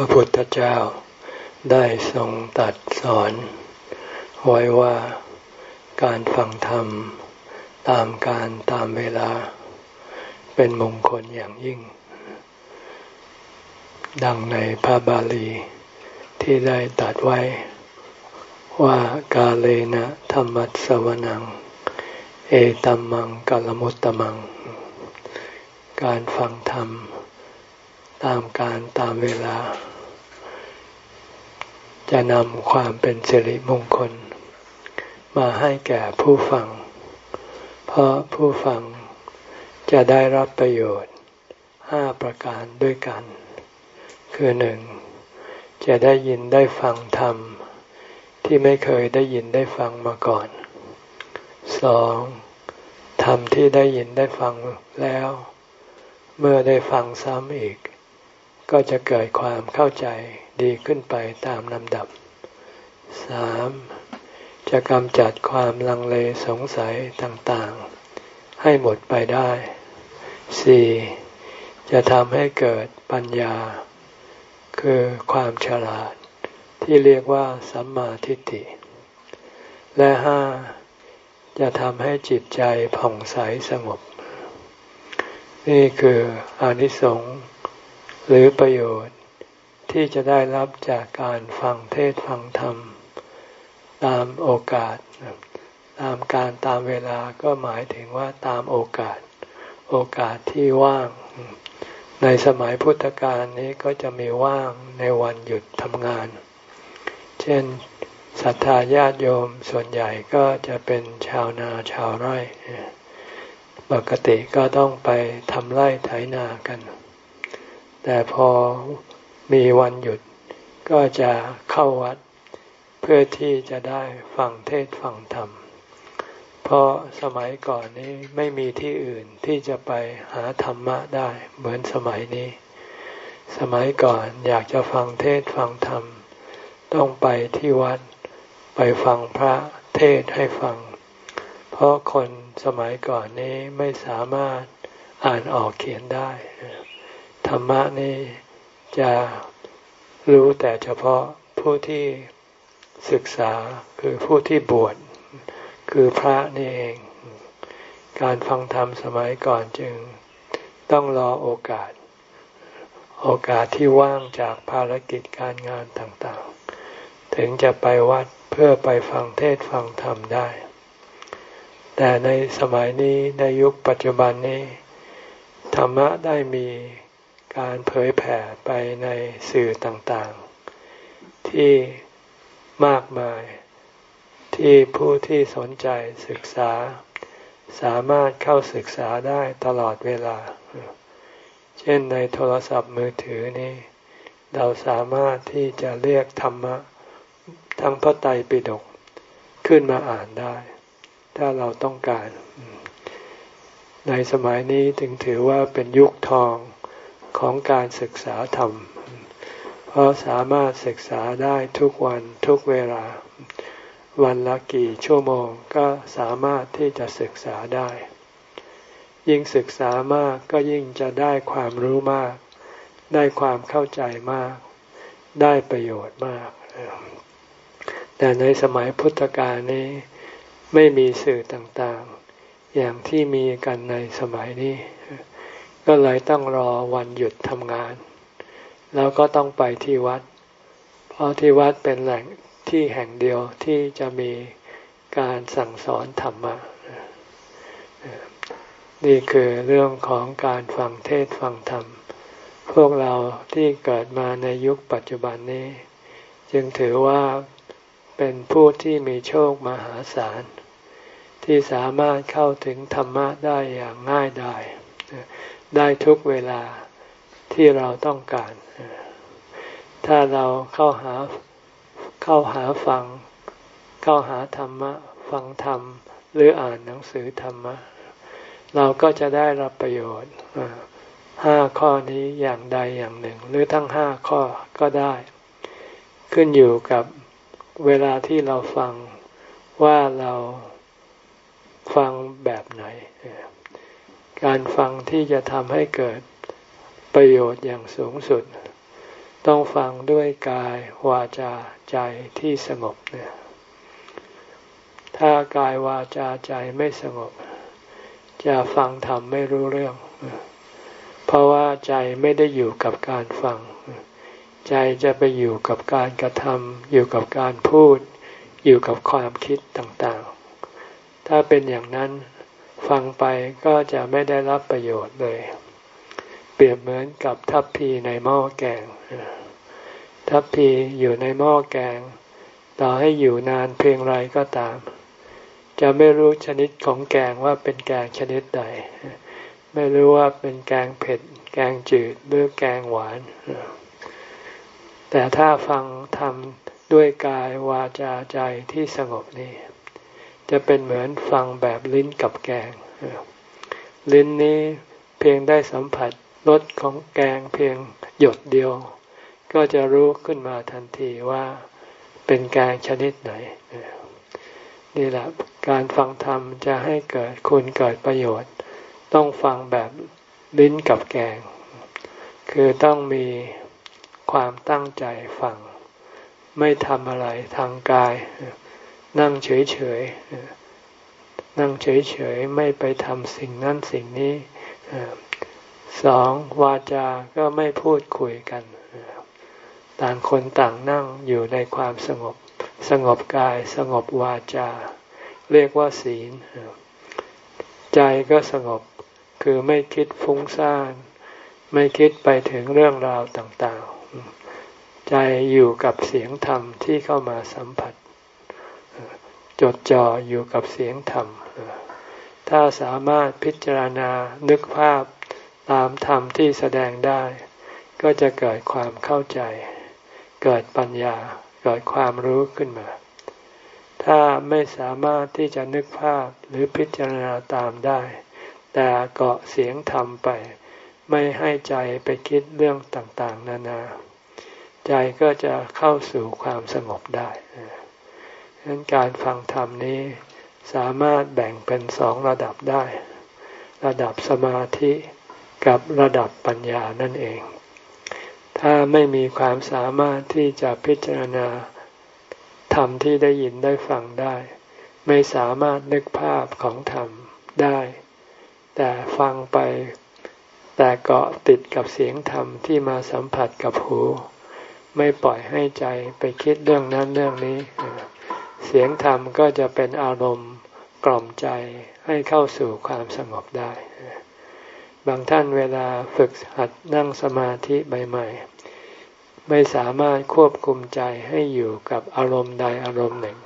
ระพุทธเจ้าได้ทรงตัดสอน ไว้ว่าการฟังธรรมตามการตามเวลา เป็นมงคลอย่างยิ่ง ดังในพระบาลีที่ได้ตัดไว้ ว่ากาเลนะธรรมัสวนัง เอตัมมังกลมุตตมัง การฟังธรรม ตามการตามเวลา จะนำความเป็นสิริมงคล มาให้แก่ผู้ฟัง เพราะผู้ฟังจะได้รับประโยชน์ห้าประการด้วยกัน คือหนึ่งจะได้ยินได้ฟังธรรม ที่ไม่เคยได้ยินได้ฟังมาก่อนสองธรรมที่ได้ยินได้ฟังแล้ว เมื่อได้ฟังซ้ำอีก ก็จะเกิดความเข้าใจ ดีขึ้นไปตามลำดับสามจะกำจัดความลังเลสงสัยต่างๆ ให้หมดไปได้สี่จะทำให้เกิดปัญญา คือความฉลาด ที่เรียกว่าสัมมาทิฏฐิ และห้าจะทำให้จิตใจผ่องใสสงบ นี่คืออนิสงส์หรือประโยชน์ ที่จะได้รับจากการฟังเทศฟังธรรม ตามโอกาส ตามการตามเวลาก็หมายถึงว่าตามโอกาส โอกาสที่ว่าง ในสมัยพุทธกาลนี้ก็จะมีว่างในวันหยุดทำงาน เช่นศรัทธาญาติโยมส่วนใหญ่ก็จะเป็นชาวนาชาวไร่ ปกติก็ต้องไปทำไร่ไถนากัน แต่พอ มีวันหยุดก็จะเข้าวัด เพื่อที่จะได้ฟังเทศฟังธรรม เพราะสมัยก่อนนี้ไม่มีที่อื่นที่จะไปหาธรรมะได้เหมือนสมัยนี้ สมัยก่อนอยากจะฟังเทศฟังธรรม ต้องไปที่วัดไปฟังพระเทศให้ฟัง เพราะคนสมัยก่อนนี้ไม่สามารถอ่านออกเขียนได้ ธรรมะนี่ จะรู้แต่เฉพาะผู้ที่ศึกษาคือผู้ที่บวชคือพระนี่เอง การฟังธรรมสมัยก่อนจึงต้องรอโอกาส โอกาสที่ว่างจากภารกิจการงานต่างๆ ถึงจะไปวัดเพื่อไปฟังเทศฟังธรรมได้ แต่ในสมัยนี้ในยุคปัจจุบันนี้ ธรรมะได้มี การเผยแผ่ไปในสื่อต่างๆ ที่มากมายที่ผู้ที่สนใจศึกษา สามารถเข้าศึกษาได้ตลอดเวลา เช่นในโทรศัพท์มือถือนี้ เราสามารถที่จะเรียกธรรมะทั้งพระไตรปิฎกขึ้นมาอ่านได้ ถ้าเราต้องการ ในสมัยนี้ถึงถือว่าเป็นยุคทอง ของการศึกษาธรรม เพราะสามารถศึกษาได้ทุกวันทุกเวลา วันละกี่ชั่วโมงก็สามารถที่จะศึกษาได้ ยิ่งศึกษามากก็ยิ่งจะได้ความรู้มาก ได้ความเข้าใจมาก ได้ประโยชน์มาก แต่ในสมัยพุทธกาลนี้ไม่มีสื่อต่างๆ อย่างที่มีกันในสมัยนี้ ก็เลยต้องรอวันหยุดทำงาน แล้วก็ต้องไปที่วัด เพราะที่วัดเป็นแหล่งที่แห่งเดียวที่จะมีการสั่งสอนธรรมะนี่คือเรื่องของการฟังเทศฟังธรรม พวกเราที่เกิดมาในยุคปัจจุบันนี้ จึงถือว่าเป็นผู้ที่มีโชคมหาศาล ที่สามารถเข้าถึงธรรมะได้อย่างง่ายดาย ได้ทุกเวลาที่เราต้องการ ถ้าเราเข้าหาเข้าหาฟัง เข้าหาธรรมะ ฟังธรรม หรืออ่านหนังสือธรรมะ เราก็จะได้รับประโยชน์ห้าข้อนี้อย่างใดอย่างหนึ่ง หรือทั้งห้าข้อก็ได้ ขึ้นอยู่กับเวลาที่เราฟังว่าเราฟังแบบไหน การฟังที่จะทำให้เกิดประโยชน์อย่างสูงสุด ต้องฟังด้วยกายวาจาใจที่สงบเนี่ยถ้ากายวาจาใจไม่สงบ จะฟังธรรมไม่รู้เรื่อง เพราะว่าใจไม่ได้อยู่กับการฟัง ใจจะไปอยู่กับการกระทำอยู่กับการพูด อยู่กับความคิดต่างๆ ถ้าเป็นอย่างนั้น ฟังไปก็จะไม่ได้รับประโยชน์เลย เปรียบเหมือนกับทัพพีในหม้อแกง ทัพพีอยู่ในหม้อแกง ต่อให้อยู่นานเพียงไรก็ตาม จะไม่รู้ชนิดของแกงว่าเป็นแกงชนิดใด ไม่รู้ว่าเป็นแกงเผ็ด แกงจืดหรือแกงหวาน แต่ถ้าฟังทำด้วยกายวาจาใจที่สงบนี่ จะเป็นเหมือนฟังแบบลิ้นกับแกง ลิ้นนี้เพียงได้สัมผัสรสของแกงเพียงหยดเดียว ก็จะรู้ขึ้นมาทันทีว่าเป็นแกงชนิดไหน นี่แหละการฟังธรรมจะให้เกิดคุณเกิดประโยชน์ ต้องฟังแบบลิ้นกับแกง คือต้องมีความตั้งใจฟัง ไม่ทำอะไรทางกาย นั่งเฉยๆนั่งเฉยๆไม่ไปทำสิ่งนั้นสิ่งนี้สองวาจาก็ไม่พูดคุยกัน ต่างคนต่างนั่งอยู่ในความสงบ สงบกายสงบวาจา เรียกว่าศีล ใจก็สงบคือไม่คิดฟุ้งซ่าน ไม่คิดไปถึงเรื่องราวต่างๆ ใจอยู่กับเสียงธรรมที่เข้ามาสัมผัส จดจ่ออยู่กับเสียงธรรม ถ้าสามารถพิจารณานึกภาพตามธรรมที่แสดงได้ ก็จะเกิดความเข้าใจ เกิดปัญญา เกิดความรู้ขึ้นมา ถ้าไม่สามารถที่จะนึกภาพหรือพิจารณาตามได้ แต่เกาะเสียงธรรมไป ไม่ให้ใจไปคิดเรื่องต่างๆ นานา ใจก็จะเข้าสู่ความสงบได้ ฉะนั้นการฟังธรรมนี้สามารถแบ่งเป็นสองระดับได้ ระดับสมาธิกับระดับปัญญานั่นเอง ถ้าไม่มีความสามารถที่จะพิจารณาธรรมที่ได้ยินได้ฟังได้ ไม่สามารถนึกภาพของธรรมได้ แต่ฟังไปแต่เกาะติดกับเสียงธรรมที่มาสัมผัสกับหู ไม่ปล่อยให้ใจไปคิดเรื่องนั้นเรื่องนี้ เสียงธรรมก็จะเป็นอารมณ์กล่อมใจให้เข้าสู่ความสงบได้ บางท่านเวลาฝึกหัดนั่งสมาธิใหม่ๆ ไม่สามารถควบคุมใจให้อยู่กับอารมณ์ใดอารมณ์หนึ่ง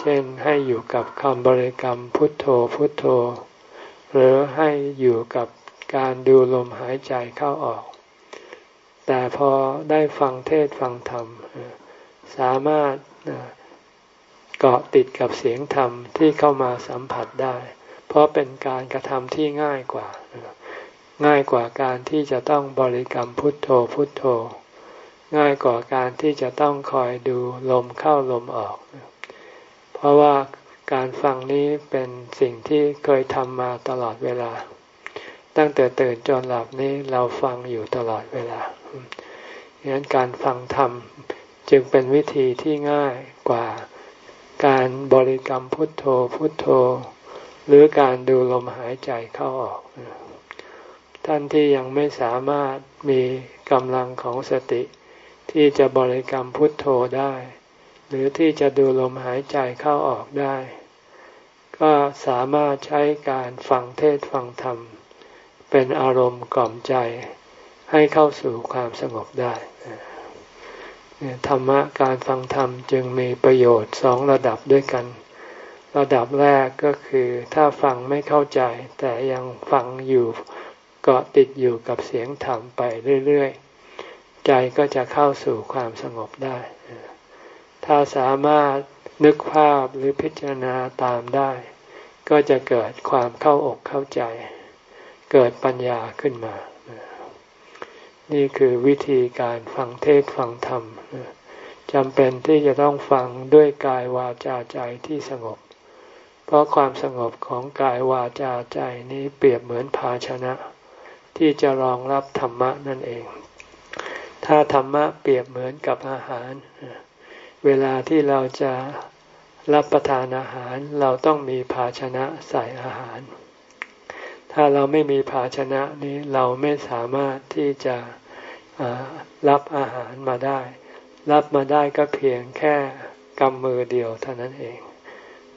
เช่นให้อยู่กับคำบริกรรมพุทโธพุทโธ หรือให้อยู่กับการดูลมหายใจเข้าออก แต่พอได้ฟังเทศฟังธรรม สามารถ เกาะติดกับเสียงธรรมที่เข้ามาสัมผัสได้ เพราะเป็นการกระทำที่ง่ายกว่า ง่ายกว่าการที่จะต้องบริกรรมพุทโธพุทโธ ง่ายกว่าการที่จะต้องคอยดูลมเข้าลมออก เพราะว่าการฟังนี้เป็นสิ่งที่เคยทำมาตลอดเวลา ตั้งแต่ตื่นจนหลับนี้เราฟังอยู่ตลอดเวลาดังนั้นการฟังธรรมจึงเป็นวิธีที่ง่ายกว่า การบริกรรมพุทโธพุทโธ หรือการดูลมหายใจเข้าออก ท่านที่ยังไม่สามารถมีกำลังของสติ ที่จะบริกรรมพุทโธได้ หรือที่จะดูลมหายใจเข้าออกได้ ก็สามารถใช้การฟังเทศฟังธรรม เป็นอารมณ์กล่อมใจให้เข้าสู่ความสงบได้ ธรรมะการฟังธรรมจึงมีประโยชน์สองระดับด้วยกัน ระดับแรกก็คือถ้าฟังไม่เข้าใจ แต่ยังฟังอยู่เกาะติดอยู่กับเสียงธรรมไปเรื่อยๆ ใจก็จะเข้าสู่ความสงบได้ ถ้าสามารถนึกภาพหรือพิจารณาตามได้ ก็จะเกิดความเข้าอกเข้าใจ เกิดปัญญาขึ้นมา นี่คือวิธีการฟังเทศฟังธรรมจำเป็นที่จะต้องฟังด้วยกายวาจาใจที่สงบ เพราะความสงบของกายวาจาใจนี้เปรียบเหมือนภาชนะ ที่จะรองรับธรรมะนั่นเอง ถ้าธรรมะเปรียบเหมือนกับอาหาร เวลาที่เราจะรับประทานอาหารเราต้องมีภาชนะใส่อาหาร ถ้าเราไม่มีภาชนะนี้เราไม่สามารถที่จะรับอาหารมาได้ รับมาได้ก็เพียงแค่กำมือเดียวเท่านั้นเอง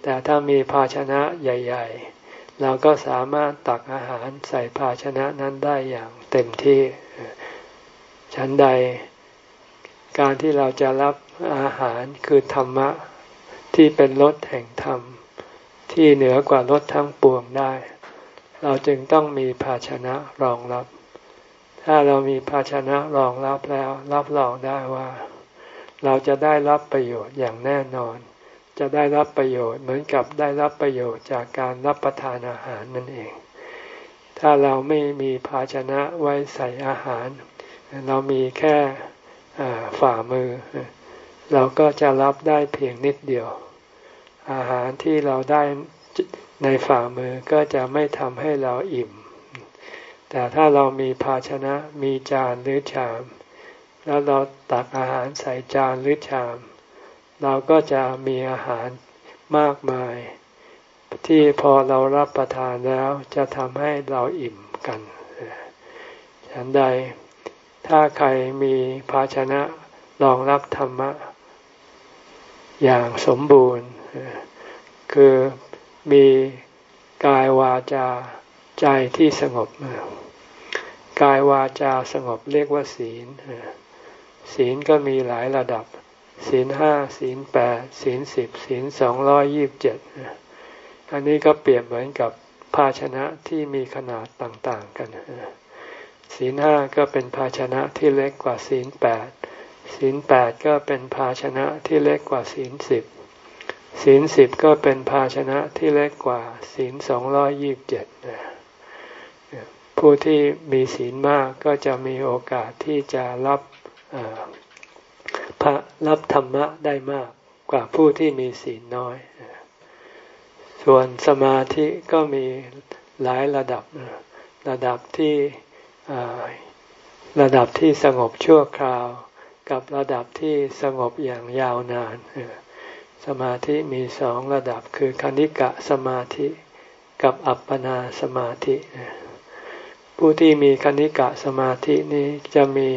แต่ถ้ามีภาชนะใหญ่ ๆ เราก็สามารถตักอาหารใส่ภาชนะนั้นได้อย่างเต็มที่ฉันใดการที่เราจะรับอาหารคือธรรมะที่เป็นรสแห่งธรรม ที่เหนือกว่ารสทั้งปวงได้ เราจึงต้องมีภาชนะรองรับ ถ้าเรามีภาชนะรองรับแล้วรับรองได้ว่า เราจะได้รับประโยชน์อย่างแน่นอน จะได้รับประโยชน์เหมือนกับได้รับประโยชน์จากการรับประทานอาหารนั่นเอง ถ้าเราไม่มีภาชนะไว้ใส่อาหาร เรามีแค่ฝ่ามือ เราก็จะรับได้เพียงนิดเดียว อาหารที่เราได้ ในฝ่ามือก็จะไม่ทำให้เราอิ่ม แต่ถ้าเรามีภาชนะมีจานหรือชาม แล้วเราตักอาหารใส่จานหรือชาม เราก็จะมีอาหารมากมาย ที่พอเรารับประทานแล้วจะทำให้เราอิ่มกัน ฉันใด ถ้าใครมีภาชนะรองรับธรรมะ อย่างสมบูรณ์ คือ มีกายวาจาใจที่สงบกายวาจาสงบเรียกว่าศีลศีลก็มีหลายระดับ ศีลห้าศีลแปดศีลสิบศีลสองร้อยยิบเจ็ดอันนี้ก็เปรียบเหมือนกับภาชนะที่มีขนาดต่างๆกันศีลห้าก็เป็นภาชนะที่เล็กกว่าศีลแปดศีลแปดก็เป็นภาชนะที่เล็กกว่าศีลสิบ ศีลสิบก็เป็นภาชนะที่เล็กกว่าศีลสองร้อยยี่บเจ็ดผู้ที่มีศีลมากก็จะมีโอกาสที่จะรับพระรับธรรมะได้มากกว่าผู้ที่มีศีลน้อย ส่วนสมาธิก็มีหลายระดับระดับที่ระดับที่สงบชั่วคราว กับระดับที่สงบอย่างยาวนาน สมาธิมีสองระดับคือคณิกะสมาธิกับอัปปนาสมาธิ ผู้ที่มีคณิกะสมาธินี้จะมี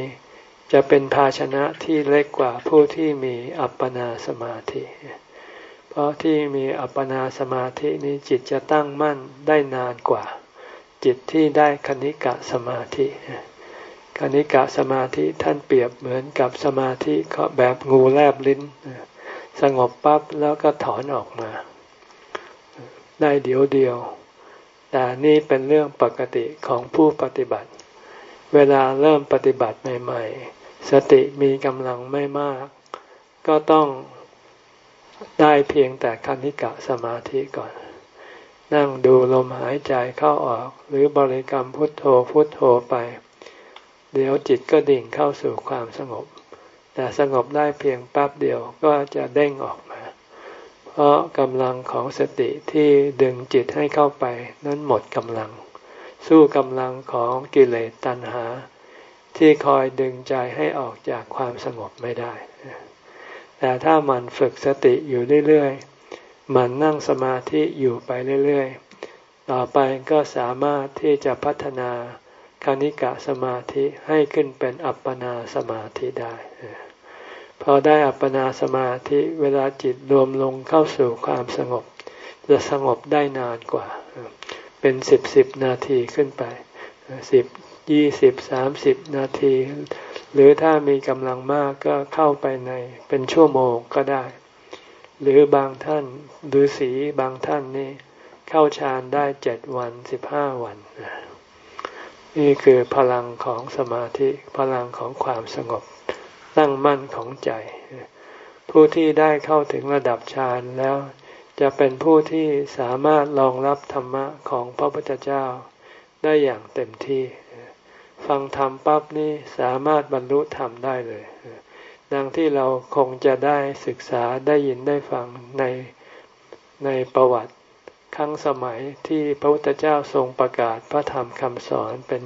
จะเป็นภาชนะที่เล็กกว่าผู้ที่มีอัปปนาสมาธิ เพราะที่มีอัปปนาสมาธินี้จิตจะตั้งมั่นได้นานกว่า จิตที่ได้คณิกะสมาธิคณิกะสมาธิท่านเปรียบเหมือนกับสมาธิแบบงูแลบลิ้น สงบปั๊บแล้วก็ถอนออกมา ได้เดียวเดียว แต่นี่เป็นเรื่องปกติของผู้ปฏิบัติ เวลาเริ่มปฏิบัติใหม่ๆ สติมีกำลังไม่มาก ก็ต้องได้เพียงแต่คณิกะสมาธิก่อน นั่งดูลมหายใจเข้าออก หรือบริกรรมพุทโธพุทโธไป เดี๋ยวจิตก็ดิ่งเข้าสู่ความสงบ แต่สงบได้เพียงแป๊บเดียวก็จะเด้งออกมา เพราะกำลังของสติที่ดึงจิตให้เข้าไปนั้นหมดกำลัง สู้กำลังของกิเลสตัณหา ที่คอยดึงใจให้ออกจากความสงบไม่ได้ แต่ถ้ามันฝึกสติอยู่เรื่อยๆมันนั่งสมาธิอยู่ไปเรื่อยๆ ต่อไปก็สามารถที่จะพัฒนา คณิกะสมาธิให้ขึ้นเป็นอัปปนาสมาธิได้พอได้อัปปนาสมาธิเวลาจิตรวมลงเข้าสู่ความสงบ จะสงบได้นานกว่า เป็นสิบสิบนาทีขึ้นไปสิบยี่สิบสามสิบนาที หรือถ้ามีกำลังมากก็เข้าไปในเป็นชั่วโมงก็ได้ หรือบางท่านฤาษีบางท่านนี่เข้าฌานได้เจ็ดวันสิบห้าวันน นี่คือพลังของสมาธิพลังของความสงบตั้งมั่นของใจ ผู้ที่ได้เข้าถึงระดับฌานแล้ว จะเป็นผู้ที่สามารถรองรับธรรมะของพระพุทธเจ้าได้อย่างเต็มที่ ฟังธรรมปั๊บนี่สามารถบรรลุธรรมได้เลยดังที่เราคงจะได้ศึกษาได้ยินได้ฟังในในประวัติ ครั้งสมัยที่พระพุทธเจ้าทรงประกาศพระธรรมคำสอนเป็น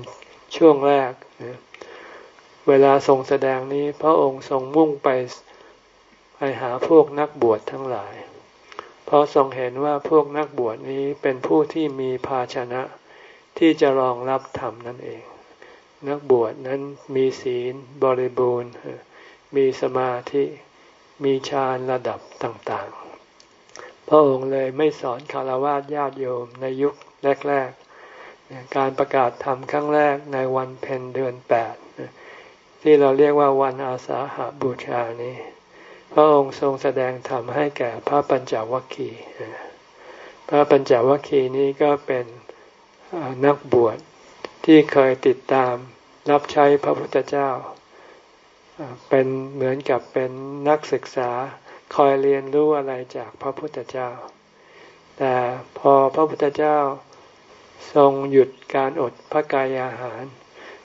ช่วงแรก เวลาทรงแสดงนี้พระองค์ทรงมุ่งไปไปหาพวกนักบวชทั้งหลาย เพราะทรงเห็นว่าพวกนักบวชนี้เป็นผู้ที่มีภาชนะที่จะรองรับธรรมนั่นเอง นักบวชนั้นมีศีลบริบูรณ์ มีสมาธิ มีฌานระดับต่างๆ ระองค์เลยไม่สอนคารวะญาติโยมในยุคแรก ๆ การประกาศธรรมครั้งแรกในวันเพ็ญเดือนแปดที่เราเรียกว่าวันอาสาหาบูชานี้ พระองค์ทรงแสดงธรรมให้แก่พระปัญจวัคคีย์พระปัญจวัคคีย์นี้ก็เป็นนักบวชที่เคยติดตามรับใช้พระพุทธเจ้า เป็นเหมือนกับเป็นนักศึกษา คอยเรียนรู้อะไรจากพระพุทธเจ้า แต่พอพระพุทธเจ้าทรงหยุดการอดพระกายอาหาร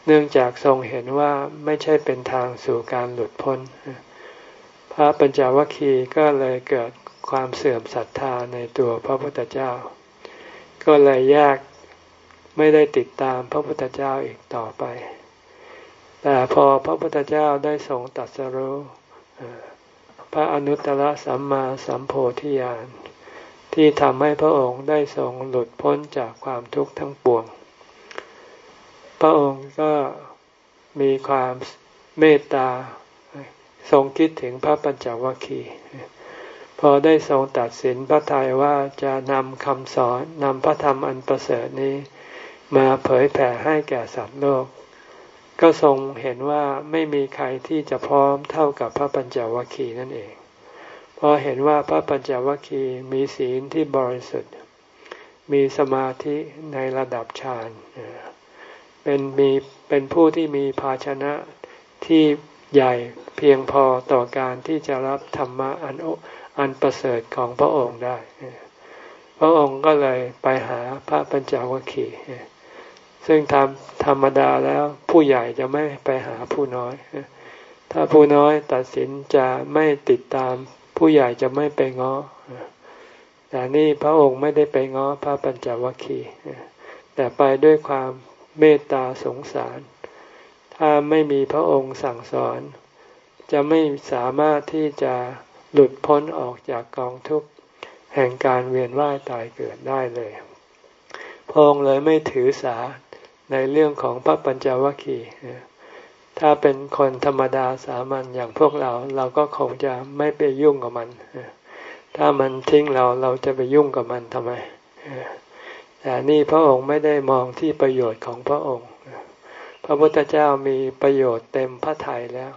เนื่องจากทรงเห็นว่าไม่ใช่เป็นทางสู่การหลุดพ้น พระปัญจวัคคีย์ก็เลยเกิดความเสื่อมศรัทธาในตัวพระพุทธเจ้า ก็เลยแยกไม่ได้ติดตามพระพุทธเจ้าอีกต่อไป แต่พอพระพุทธเจ้าได้ทรงตัดสรู้ พระอนุตตรสัมมาสัมโพธิญาณที่ทำให้พระองค์ได้ทรงหลุดพ้นจากความทุกข์ทั้งปวง พระองค์ก็มีความเมตตาทรงคิดถึงพระปัญจวัคคีย์พอได้ทรงตัดสินพระทัยว่าจะนำคำสอนนำพระธรรมอันประเสริฐนี้ มาเผยแผ่ให้แก่สัตว์โลก ก็ทรงเห็นว่าไม่มีใครที่จะพร้อมเท่ากับพระปัญจวัคคีย์นั่นเองเพอเห็นว่าพระปัญจวัคคีย์มีศีลที่บริสุทธิ์ มีสมาธิในระดับฌานเป็นมีเป็นผู้ที่มีภาชนะที่ใหญ่เพียงพอต่อการที่จะรับธรรมะอันอันประเสริฐของพระองค์ได้ พระองค์ก็เลยไปหาพระปัญจวัคคีย์ ซึ่งทำธรรมดาแล้วผู้ใหญ่จะไม่ไปหาผู้น้อย ถ้าผู้น้อยตัดสินจะไม่ติดตาม ผู้ใหญ่จะไม่ไปง้อแต่นี่พระองค์ไม่ได้ไปง้อพระปัญจวัคคีย์แต่ไปด้วยความเมตตาสงสาร ถ้าไม่มีพระองค์สั่งสอน จะไม่สามารถที่จะหลุดพ้นออกจากกองทุกข์แห่งการเวียนว่ายตายเกิดได้เลย พระองค์เลยไม่ถือสา ในเรื่องของพระปัญจวัคคีย์ถ้าเป็นคนธรรมดาสามัญอย่างพวกเราเราก็คงจะไม่ไปยุ่งกับมัน ถ้ามันทิ้งเราเราจะไปยุ่งกับมันทำไม แต่นี่พระองค์ไม่ได้มองที่ประโยชน์ของพระองค์ พระพุทธเจ้ามีประโยชน์เต็มพระทัยแล้ว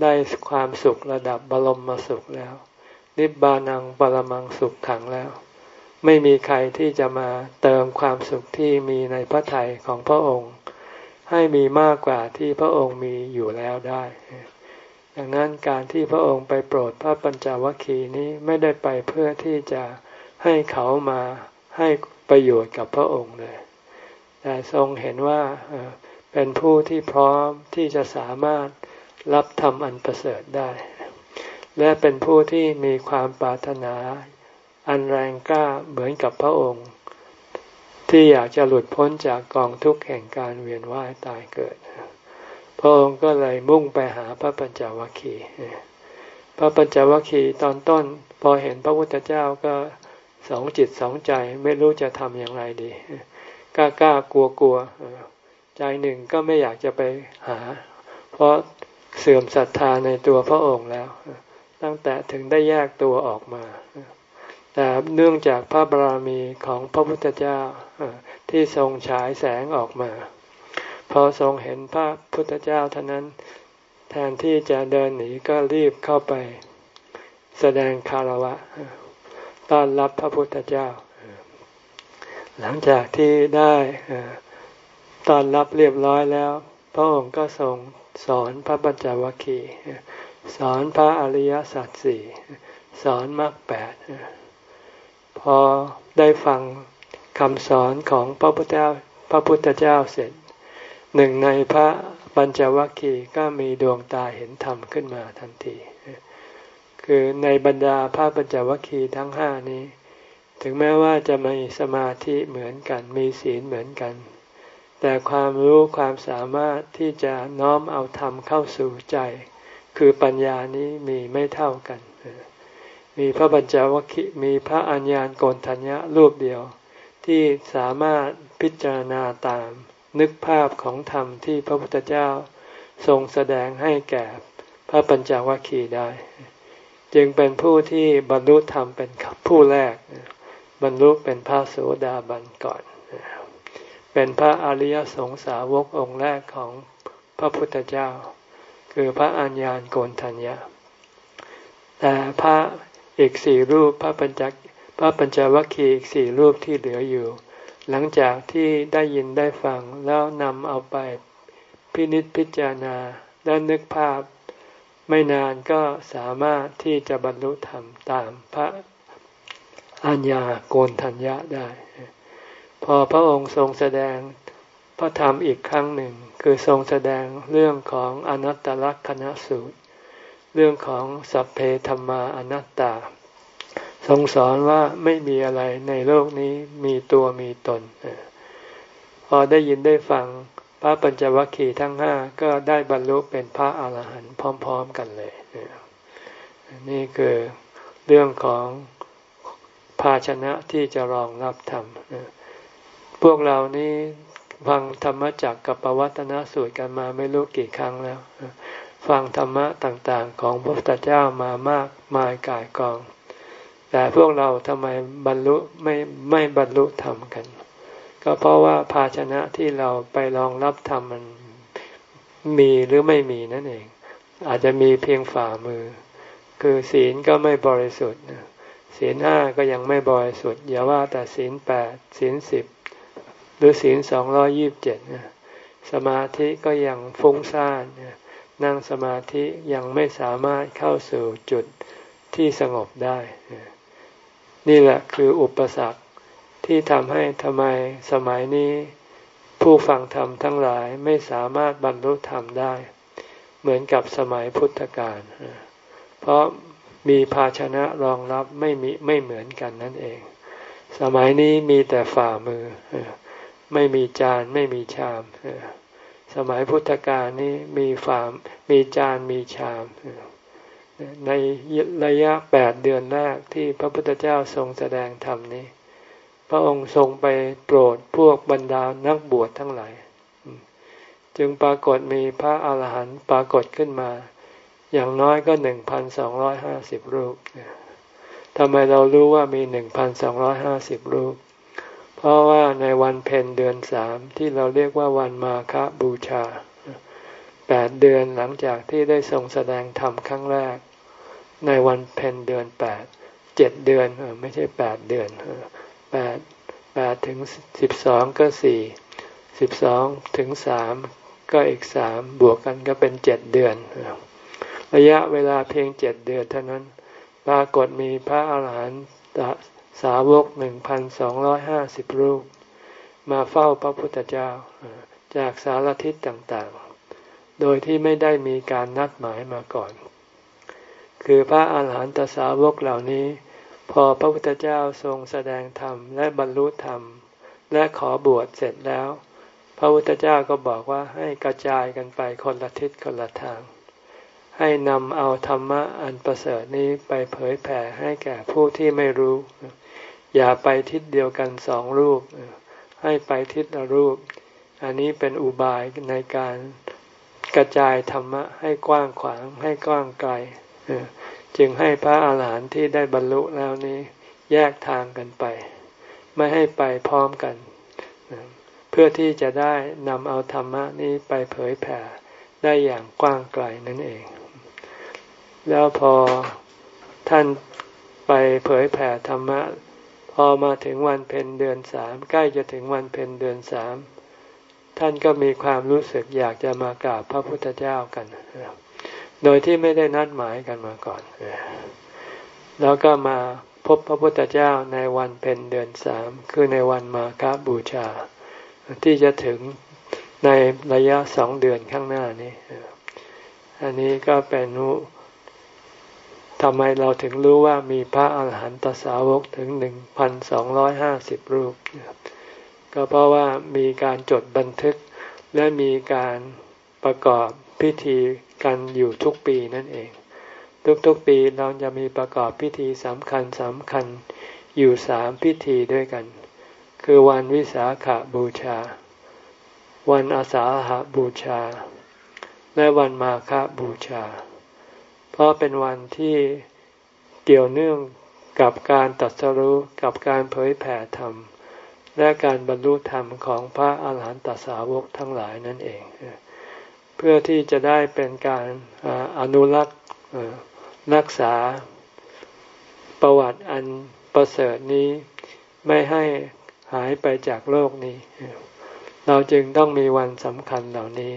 ได้ความสุขระดับบรมมาสุขแล้ว นิบบานังปรมังสุขขังแล้ว ไม่มีใครที่จะมาเติมความสุขที่มีในพระทัยของพระองค์ ให้มีมากกว่าที่พระองค์มีอยู่แล้วได้ดังนั้นการที่พระองค์ไปโปรดพระปัญจวัคคีย์นี้ไม่ได้ไปเพื่อที่จะให้เขามาให้ประโยชน์กับพระองค์เลย แต่ทรงเห็นว่าเป็นผู้ที่พร้อมที่จะสามารถรับธรรมอันประเสริฐได้ และเป็นผู้ที่มีความปรารถนา อันแรงกล้าเหมือนกับพระองค์ ที่อยากจะหลุดพ้นจากกองทุกข์แห่งการเวียนว่ายตายเกิด พระองค์ก็เลยมุ่งไปหาพระปัญจวัคคีย์พระปัญจวัคคีย์ตอนต้น พอเห็นพระพุทธเจ้าก็สองจิตสองใจไม่รู้จะทำอย่างไรดีกล้ากล้ากลัวกลัวใจหนึ่งก็ไม่อยากจะไปหา เพราะเสื่อมศรัทธาในตัวพระองค์แล้ว ตั้งแต่ถึงได้แยกตัวออกมา แต่เนื่องจากพระบารมีของพระพุทธเจ้าที่ทรงฉายแสงออกมา พอทรงเห็นพระพุทธเจ้าเท่านั้น แทนที่จะเดินหนีก็รีบเข้าไป แสดงคารวะ ต้อนรับพระพุทธเจ้า หลังจากที่ได้ต้อนรับเรียบร้อยแล้ว พระองค์ก็ทรงสอนพระปัญจวัคคีย์สอนพระอริยสัจสี่สอนมรรคแปด พอได้ฟังคำสอนของพระพุทธเจ้าพระพุทธเจ้าเสร็จ หนึ่งในพระปัญจวัคคีย์ก็มีดวงตาเห็นธรรมขึ้นมาทันที คือในบรรดาพระปัญจวัคคีย์ทั้งห้านี้ ถึงแม้ว่าจะมีสมาธิเหมือนกันมีศีลเหมือนกัน แต่ความรู้ความสามารถที่จะน้อมเอาธรรมเข้าสู่ใจ คือปัญญานี้มีไม่เท่ากัน มีพระบัญจวัคคิมีพระอัญญาณโกนทัญญะรูปเดียว ที่สามารถพิจารณาตาม นึกภาพของธรรมที่พระพุทธเจ้าทรงแสดงให้แก่พระปัญจวัคคีย์ได้ จึงเป็นผู้ที่บรรลุธรรมเป็นผู้แรก บรรลุเป็นพระโสดาบันก่อน เป็นพระอริยสงสาวกองค์แรกของพระพุทธเจ้า คือพระอัญญาณโกนทัญญาแต่พระ อีกสี่รูปพระปัญจพระปัญจวัคคีย์อีกสี่รูปที่เหลืออยู่ หลังจากที่ได้ยินได้ฟังแล้วนำเอาไปพินิจพิจารณาและนึกภาพ ไม่นานก็สามารถที่จะบรรลุธรรมตามพระอัญญาโกนทัญญาได้ พอพระองค์ทรงแสดงพระธรรมอีกครั้งหนึ่ง คือทรงแสดงเรื่องของอนัตตลักษณสูตร เรื่องของสัพเพธรรมาอนัตตา ทรงสอนว่าไม่มีอะไรในโลกนี้มีตัวมีตน พอได้ยินได้ฟังพระปัญจวัคคีย์ทั้งห้าก็ได้บรรลุเป็นพระอาหารหันต์พร้อม ๆ กันเลย นี่คือเรื่องของภาชนะที่จะรองรับธรรมพวกเรานี้ฟังธรรมจักกับปวัตนสูตรกันมาไม่รู้กี่ครั้งแล้ว ฟังธรรมะต่างๆ ของพระพุทธเจ้ามามากมายกายกอง แต่พวกเราทำไมบรรลุไม่ไม่บรรลุธรรมกัน ก็เพราะว่าภาชนะที่เราไปรองรับธรรมมันมีหรือไม่มีนั่นเอง อาจจะมีเพียงฝ่ามือ คือศีลก็ไม่บริสุทธิ์ศีลห้าก็ยังไม่บริสุทธิ์อย่าว่าแต่ศีลแปดศีลสิบหรือศีลสองร้อยี่บเจ็ดสมาธิก็ยังฟุ้งซ่าน นั่งสมาธิยังไม่สามารถเข้าสู่จุดที่สงบได้ นี่แหละคืออุปสรรคที่ทำให้ทำไมสมัยนี้ ผู้ฟังธรรมทั้งหลายไม่สามารถบรรลุธรรมได้ เหมือนกับสมัยพุทธกาลเพราะมีภาชนะรองรับไม่มีไม่เหมือนกันนั่นเอง สมัยนี้มีแต่ฝ่ามือ ไม่มีจานไม่มีชาม มัยพุทธกาลนี้มีฝ่ามีจานมีชาม ในระยะแปดเดือนแรกที่พระพุทธเจ้าทรงแสดงธรรมนี้ พระองค์ทรงไปโปรดพวกบรรดานักบวชทั้งหลาย จึงปรากฏมีพระอาหารหันต์ปรากฏขึ้นมา อย่างน้อยก็หนึ่งพันสองร้อยห้าสิบรูปทำไมเรารู้ว่ามีหนึ่งพันสองร้อยห้าสิบรูป เพราะว่าในวันเพ็ญเดือนสามที่เราเรียกว่าวันมาฆบูชาแปดเดือนหลังจากที่ได้ทรงแสดงธรรมครั้งแรก ในวันเพ็ญเดือนแปดเจ็ดเดือนไม่ใช่แปดเดือนแปดแปดถึงสิบสองก็สี่สิบสองถึงสามก็อีกสามบวกกันก็เป็นเจ็ดเดือน ระยะเวลาเพียงเจ็ดเดือนเท่านั้น ปรากฏมีพระอาหารหันต สาวกหนึ่งพันสองร้อยห้าสิบรูป มาเฝ้าพระพุทธเจ้าจากสารทิศต่างๆ โดยที่ไม่ได้มีการนัดหมายมาก่อน คือพระอาหารหันตสาวกเหล่านี้ พอพระพุทธเจ้าทรงแสดงธรรมและบรรลุธรรม และขอบวชเสร็จแล้ว พระพุทธเจ้าก็บอกว่าให้กระจายกันไปคนละทิศคนละทาง ให้นำเอาธรรมะอันประเสริฐนี้ไปเผยแผ่ให้แก่ผู้ที่ไม่รู้ อย่าไปทิศเดียวกันสองรูป ให้ไปทิศละรูป อันนี้เป็นอุบายในการกระจายธรรมะให้กว้างขวางให้กว้างไกลจึงให้พระอาหารหันต์ที่ได้บรรลุแล้วนี้แยกทางกันไป ไม่ให้ไปพร้อมกัน เพื่อที่จะได้นำเอาธรรมะนี้ไปเผยแผ่ได้อย่างกว้างไกลนั่นเอง แล้วพอท่านไปเผยแผ่ธรรมะ อมาถึงวันเพ็ญเดือนสามใกล้จะถึงวันเพ็ญเดือนสามท่านก็มีความรู้สึกอยากจะมากราบพระพุทธเจ้ากัน โดยที่ไม่ได้นัดหมายกันมาก่อน แล้วก็มาพบพระพุทธเจ้าในวันเพ็ญเดือนสามคือในวันมาคาบูชา ที่จะถึงในระยะสองเดือนข้างหน้านี้ อันนี้ก็เป็น ทำไมเราถึงรู้ว่ามีพระอาหารหันตสาวกถึงหนึ่งพันสองร้อยห้าสิบรูป ก็เพราะว่ามีการจดบันทึก และมีการประกอบพิธีกันอยู่ทุกปีนั่นเอง ทุกๆปีเราจะมีประกอบพิธีสำคัญสำคัญอยู่สามพิธีด้วยกัน คือวันวิสาขาบูชา วันอาสาหาบูชา และวันมาฆบูชา เพราะเป็นวันที่เกี่ยวเนื่องกับการตัดสรุกับการเผยแผ่ธรรม และการบรรลุธรรมของพระอาหารหันตสาวกทั้งหลายนั่นเอง เพื่อที่จะได้เป็นการอนุรักษ์รักษาประวัติอันประเสริฐนี้ไม่ให้หายไปจากโลกนี้ เราจึงต้องมีวันสำคัญเหล่านี้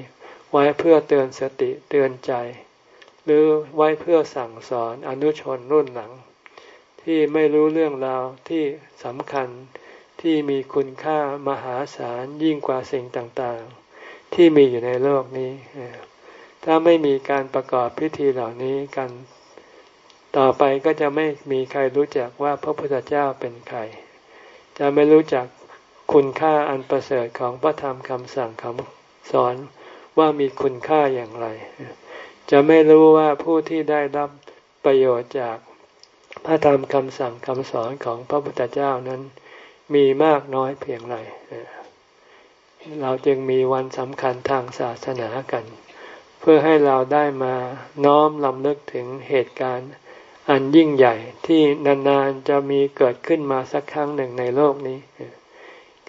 ไว้เพื่อเตือนสติเตือนใจ หรือไว้เพื่อสั่งสอนอนุชนรุ่นหลัง ที่ไม่รู้เรื่องราวที่สำคัญที่มีคุณค่ามหาศาลยิ่งกว่าสิ่งต่างๆ ที่มีอยู่ในโลกนี้ ถ้าไม่มีการประกอบพิธีเหล่านี้กัน ต่อไปก็จะไม่มีใครรู้จักว่าพระพุทธเจ้าเป็นใคร จะไม่รู้จักคุณค่าอันประเสริฐของพระธรรมคำสั่งคำสอนว่ามีคุณค่าอย่างไร จะไม่รู้ว่าผู้ที่ได้รับประโยชน์จากพระธรรมคำสั่งคำสอนของพระพุทธเจ้านั้นมีมากน้อยเพียงไร เราจึงมีวันสำคัญทางศาสนากัน เพื่อให้เราได้มาน้อมลำลึกถึงเหตุการณ์อันยิ่งใหญ่ที่นานๆจะมีเกิดขึ้นมาสักครั้งหนึ่งในโลกนี้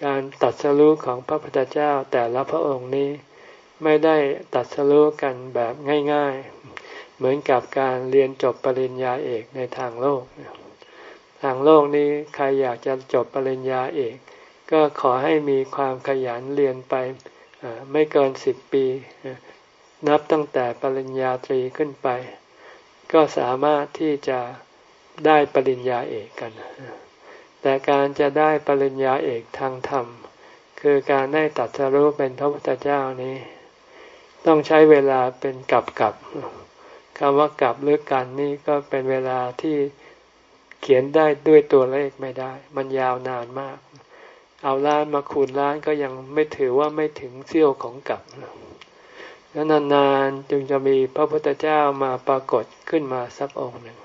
การตัดสรู้ของพระพุทธเจ้าแต่ละพระองค์นี้ ไม่ได้ตัดสรู้กันแบบง่ายๆ เหมือนกับการเรียนจบปริญญาเอกในทางโลก ทางโลกนี้ใครอยากจะจบปริญญาเอก ก็ขอให้มีความขยันเรียนไปไม่เกินสิบปี นับตั้งแต่ปริญญาตรีขึ้นไป ก็สามารถที่จะได้ปริญญาเอกกัน แต่การจะได้ปริญญาเอกทางธรรม คือการได้ตัดสรู้เป็นพระพุทธเจ้านี้ ต้องใช้เวลาเป็นกับกับคำว่ากับหรือกันนี่ก็เป็นเวลาที่เขียนได้ด้วยตัวเลขไม่ได้ มันยาวนานมาก เอาล้านมาคูณล้านก็ยังไม่ถือว่าไม่ถึงเสี้ยวของกับแล้วนานๆจึงจะมีพระพุทธเจ้ามาปรากฏขึ้นมาสักองค์หนึ่ง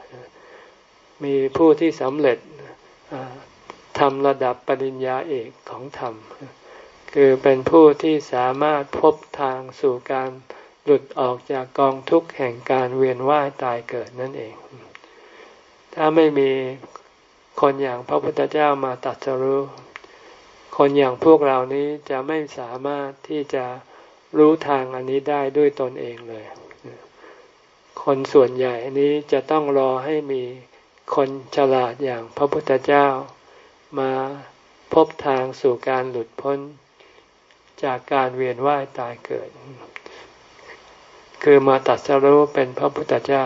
มีผู้ที่สำเร็จทำระดับปริญญาเอกของธรรม คือเป็นผู้ที่สามารถพบทางสู่การหลุดออกจากกองทุกข์แห่งการเวียนว่ายตายเกิดนั่นเอง ถ้าไม่มีคนอย่างพระพุทธเจ้ามาตัดสรู้คนอย่างพวกเรานี้จะไม่สามารถที่จะรู้ทางอันนี้ได้ด้วยตนเองเลย คนส่วนใหญ่นี้จะต้องรอให้มีคนฉลาดอย่างพระพุทธเจ้ามาพบทางสู่การหลุดพ้น จากการเวียนว่ายตายเกิด คือมาตัดสรู้เป็นพระพุทธเจ้า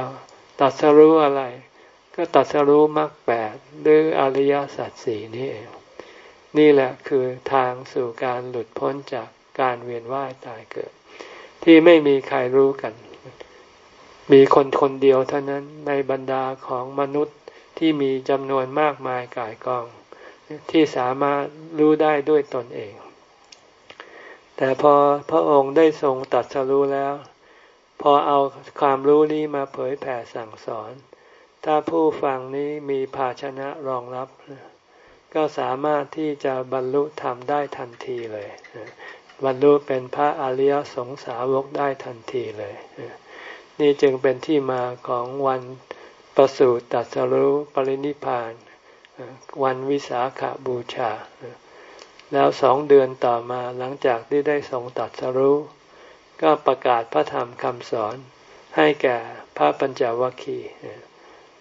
ตัดสรู้อะไร ก็ตัดสรู้มรรคแปดหรืออริยสัจสี่นี่เองนี่แหละคือทางสู่การหลุดพ้นจากการเวียนว่ายตายเกิด ที่ไม่มีใครรู้กัน มีคนคนเดียวเท่านั้นในบรรดาของมนุษย์ที่มีจำนวนมากมายกายกอง ที่สามารถรู้ได้ด้วยตนเอง แต่พอพระองค์ได้ทรงตัดสรู้แล้ว พอเอาความรู้นี้มาเผยแผ่สั่งสอน ถ้าผู้ฟังนี้มีภาชนะรองรับ ก็สามารถที่จะบรรลุธรรมได้ทันทีเลยบรรลุเป็นพระอริยสงสาวกได้ทันทีเลย นี่จึงเป็นที่มาของวันประสูติตัสรู้ปรินิพาน วันวิสาขาบูชา แล้วสองเดือนต่อมาหลังจากที่ได้ทรงตัดสรู้ ก็ประกาศพระธรรมคำสอนให้แก่พระปัญจวัคคีย์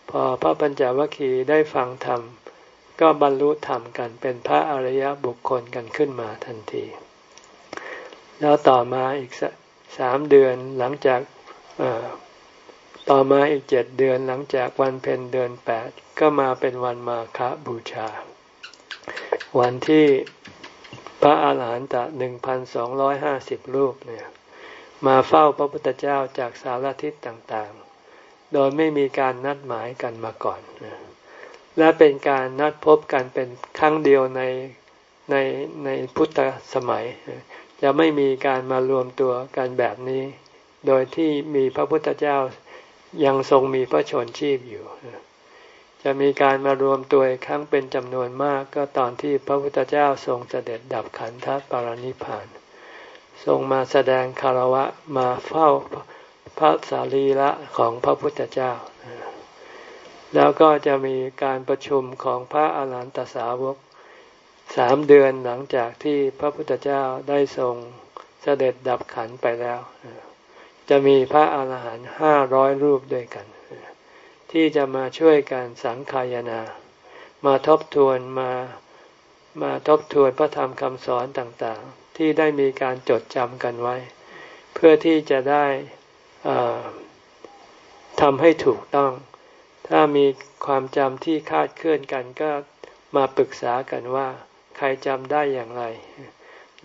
พอพระปัญจวัคคีย์ได้ฟังธรรม ก็บรรลุธรรมกันเป็นพระอริยบุคคลกันขึ้นมาทันที แล้วต่อมาอีกสามเดือนหลังจากต่อมาอีกเจ็ดเดือนหลังจากวันเพ็ญเดือนแปดก็มาเป็นวันมาฆบูชา วันที่ พระอาหารหันตะหนึ่งพันสองร้อยห้าสิบรูปเนี่ยมาเฝ้าพระพุทธเจ้าจากสารทิศต่างๆ โดยไม่มีการนัดหมายกันมาก่อน และเป็นการนัดพบกันเป็นครั้งเดียวในในในพุทธสมัย จะไม่มีการมารวมตัวกันแบบนี้ โดยที่มีพระพุทธเจ้ายังทรงมีพระชนชีพอยู่ จะมีการมารวมตัวครั้งเป็นจำนวนมากก็ตอนที่พระพุทธเจ้าทรงเสด็จดับขันธปรินิพาน ทรงมาแสดงคารวะมาเฝ้าพระสารีละของพระพุทธเจ้า แล้วก็จะมีการประชุมของพระอาหารหันตสาวกสามเดือนหลังจากที่พระพุทธเจ้าได้ทรงเสด็จดับขันไปแล้ว จะมีพระอาหารหันต์ห้าร้อยรูปด้วยกัน ที่จะมาช่วยกันสังขายนา มาทบทวนมามาทบทวนพระธรรมคำสอนต่างๆ ที่ได้มีการจดจำกันไว้ เพื่อที่จะได้ทำให้ถูกต้อง ถ้ามีความจำที่คาดเคลื่อนกันก็มาปรึกษากันว่า ใครจำได้อย่างไร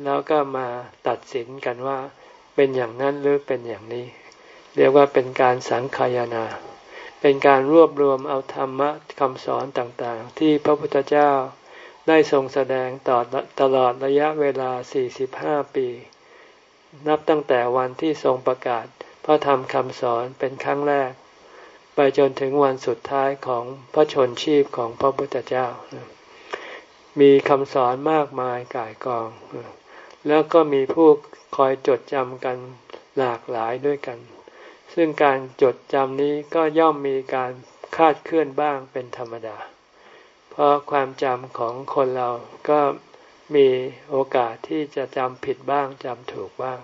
แล้วก็มาตัดสินกันว่าเป็นอย่างนั้นหรือเป็นอย่างนี้ เรียกว่าเป็นการสังขายนา เป็นการรวบรวมเอาธรรมะคำสอนต่างๆ ที่พระพุทธเจ้าได้ทรงแสดงต่อตลอดระยะเวลา 45 ปี นับตั้งแต่วันที่ทรงประกาศพระธรรมคำสอนเป็นครั้งแรก ไปจนถึงวันสุดท้ายของพระชนชีพของพระพุทธเจ้า มีคำสอนมากมายก่ายกอง แล้วก็มีผู้คอยจดจำกันหลากหลายด้วยกัน ซึ่งการจดจำนี้ก็ย่อมมีการคาดเคลื่อนบ้างเป็นธรรมดา เพราะความจำของคนเราก็มีโอกาสที่จะจำผิดบ้างจำถูกบ้าง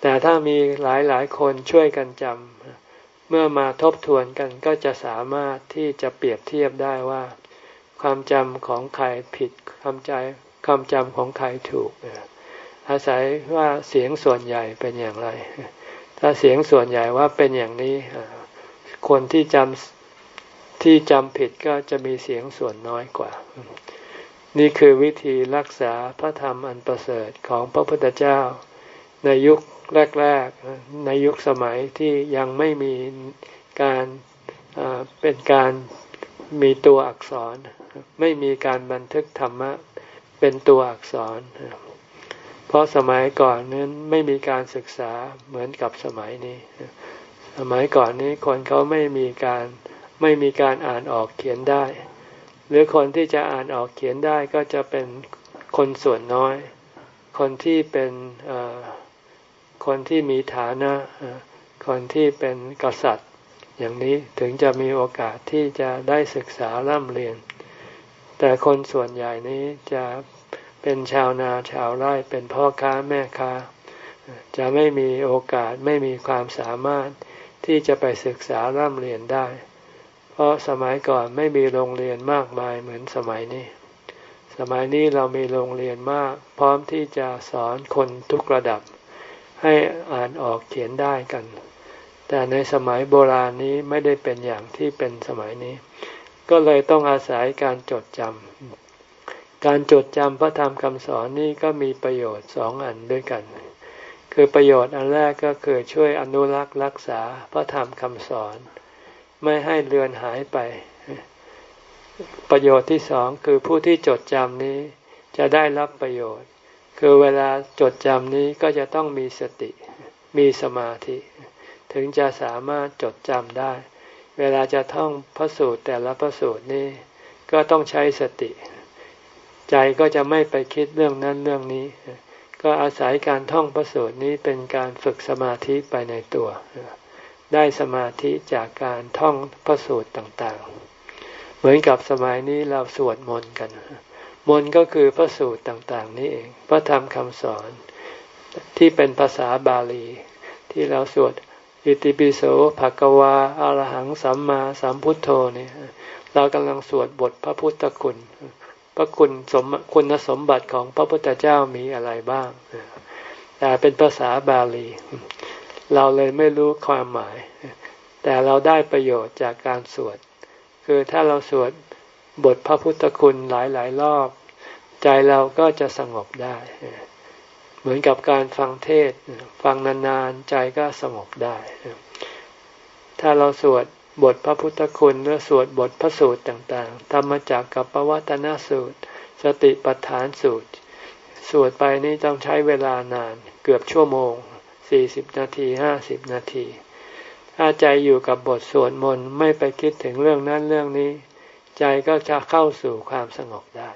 แต่ถ้ามีหลายหลายคนช่วยกันจำเมื่อมาทบทวนกันก็จะสามารถที่จะเปรียบเทียบได้ว่า ความจำของใครผิดความใจความจำของใครถูก อาศัยว่าเสียงส่วนใหญ่เป็นอย่างไร ถ้าเสียงส่วนใหญ่ว่าเป็นอย่างนี้คนที่จำที่จำผิดก็จะมีเสียงส่วนน้อยกว่า นี่คือวิธีรักษาพระธรรมอันประเสริฐของพระพุทธเจ้า ในยุคแรก ๆ ในยุคสมัยที่ยังไม่มีการเป็นการมีตัวอักษร ไม่มีการบันทึกธรรมะเป็นตัวอักษร เพราะสมัยก่อนนั้นไม่มีการศึกษาเหมือนกับสมัยนี้ สมัยก่อนนี้คนเขาไม่มีการไม่มีการอ่านออกเขียนได้ หรือคนที่จะอ่านออกเขียนได้ก็จะเป็นคนส่วนน้อย คนที่เป็นคนที่มีฐานะคนที่เป็นกษัตริย์ อย่างนี้ถึงจะมีโอกาสที่จะได้ศึกษาร่ำเรียน แต่คนส่วนใหญ่นี้จะ เป็นชาวนาชาวไร่เป็นพ่อค้าแม่ค้า จะไม่มีโอกาสไม่มีความสามารถที่จะไปศึกษาร่ำเรียนได้ เพราะสมัยก่อนไม่มีโรงเรียนมากมายเหมือนสมัยนี้ สมัยนี้เรามีโรงเรียนมาก พร้อมที่จะสอนคนทุกระดับ ให้อ่านออกเขียนได้กัน แต่ในสมัยโบราณนี้ไม่ได้เป็นอย่างที่เป็นสมัยนี้ ก็เลยต้องอาศัยการจดจำ การจดจำพระธรรมคำสอนนี่ก็มีประโยชน์สองอันด้วยกัน คือประโยชน์อันแรกก็คือช่วยอนุรักษ์รักษาพระธรรมคำสอน ไม่ให้เลือนหายไป ประโยชน์ที่สองคือผู้ที่จดจำนี้จะได้รับประโยชน์ คือเวลาจดจำนี้ก็จะต้องมีสติ มีสมาธิ ถึงจะสามารถจดจำได้ เวลาจะท่องพระสูตรแต่ละพระสูตรนี้ก็ต้องใช้สติ ใจก็จะไม่ไปคิดเรื่องนั้นเรื่องนี้ ก็อาศัยการท่องพระสูตรนี้เป็นการฝึกสมาธิไปในตัว ได้สมาธิจากการท่องพระสูตรต่างๆ เหมือนกับสมัยนี้เราสวดมนต์กัน มนก็คือพระสูตรต่างๆ นี่เอง พระธรรมคำสอนที่เป็นภาษาบาลี ที่เราสวดอิติปิโสภะกวาอารหังสัมมาสัมพุทโธนี่เรากำลังสวดบทพระพุทธคุณ พระคุณสมคุณสมบัติของพระพุทธเจ้ามีอะไรบ้างแต่เป็นภาษาบาลี เราเลยไม่รู้ความหมาย แต่เราได้ประโยชน์จากการสวด คือถ้าเราสวดบทพระพุทธคุณหลายหลายรอบ ใจเราก็จะสงบได้ เหมือนกับการฟังเทศ ฟังนานๆ ใจก็สงบได้ ถ้าเราสวด บทพระพุทธคุณหรือสวดบทพระสูตรต่างๆธรรมจักกับปวัตนสูตร สติปัฏฐานสูตร สวดไปนี่ต้องใช้เวลานานเกือบชั่วโมงสี่สิบนาทีห้าสิบนาที ถ้าใจอยู่กับบทสวดมนต์ไม่ไปคิดถึงเรื่องนั้นเรื่องนี้ ใจก็จะเข้าสู่ความสงบได้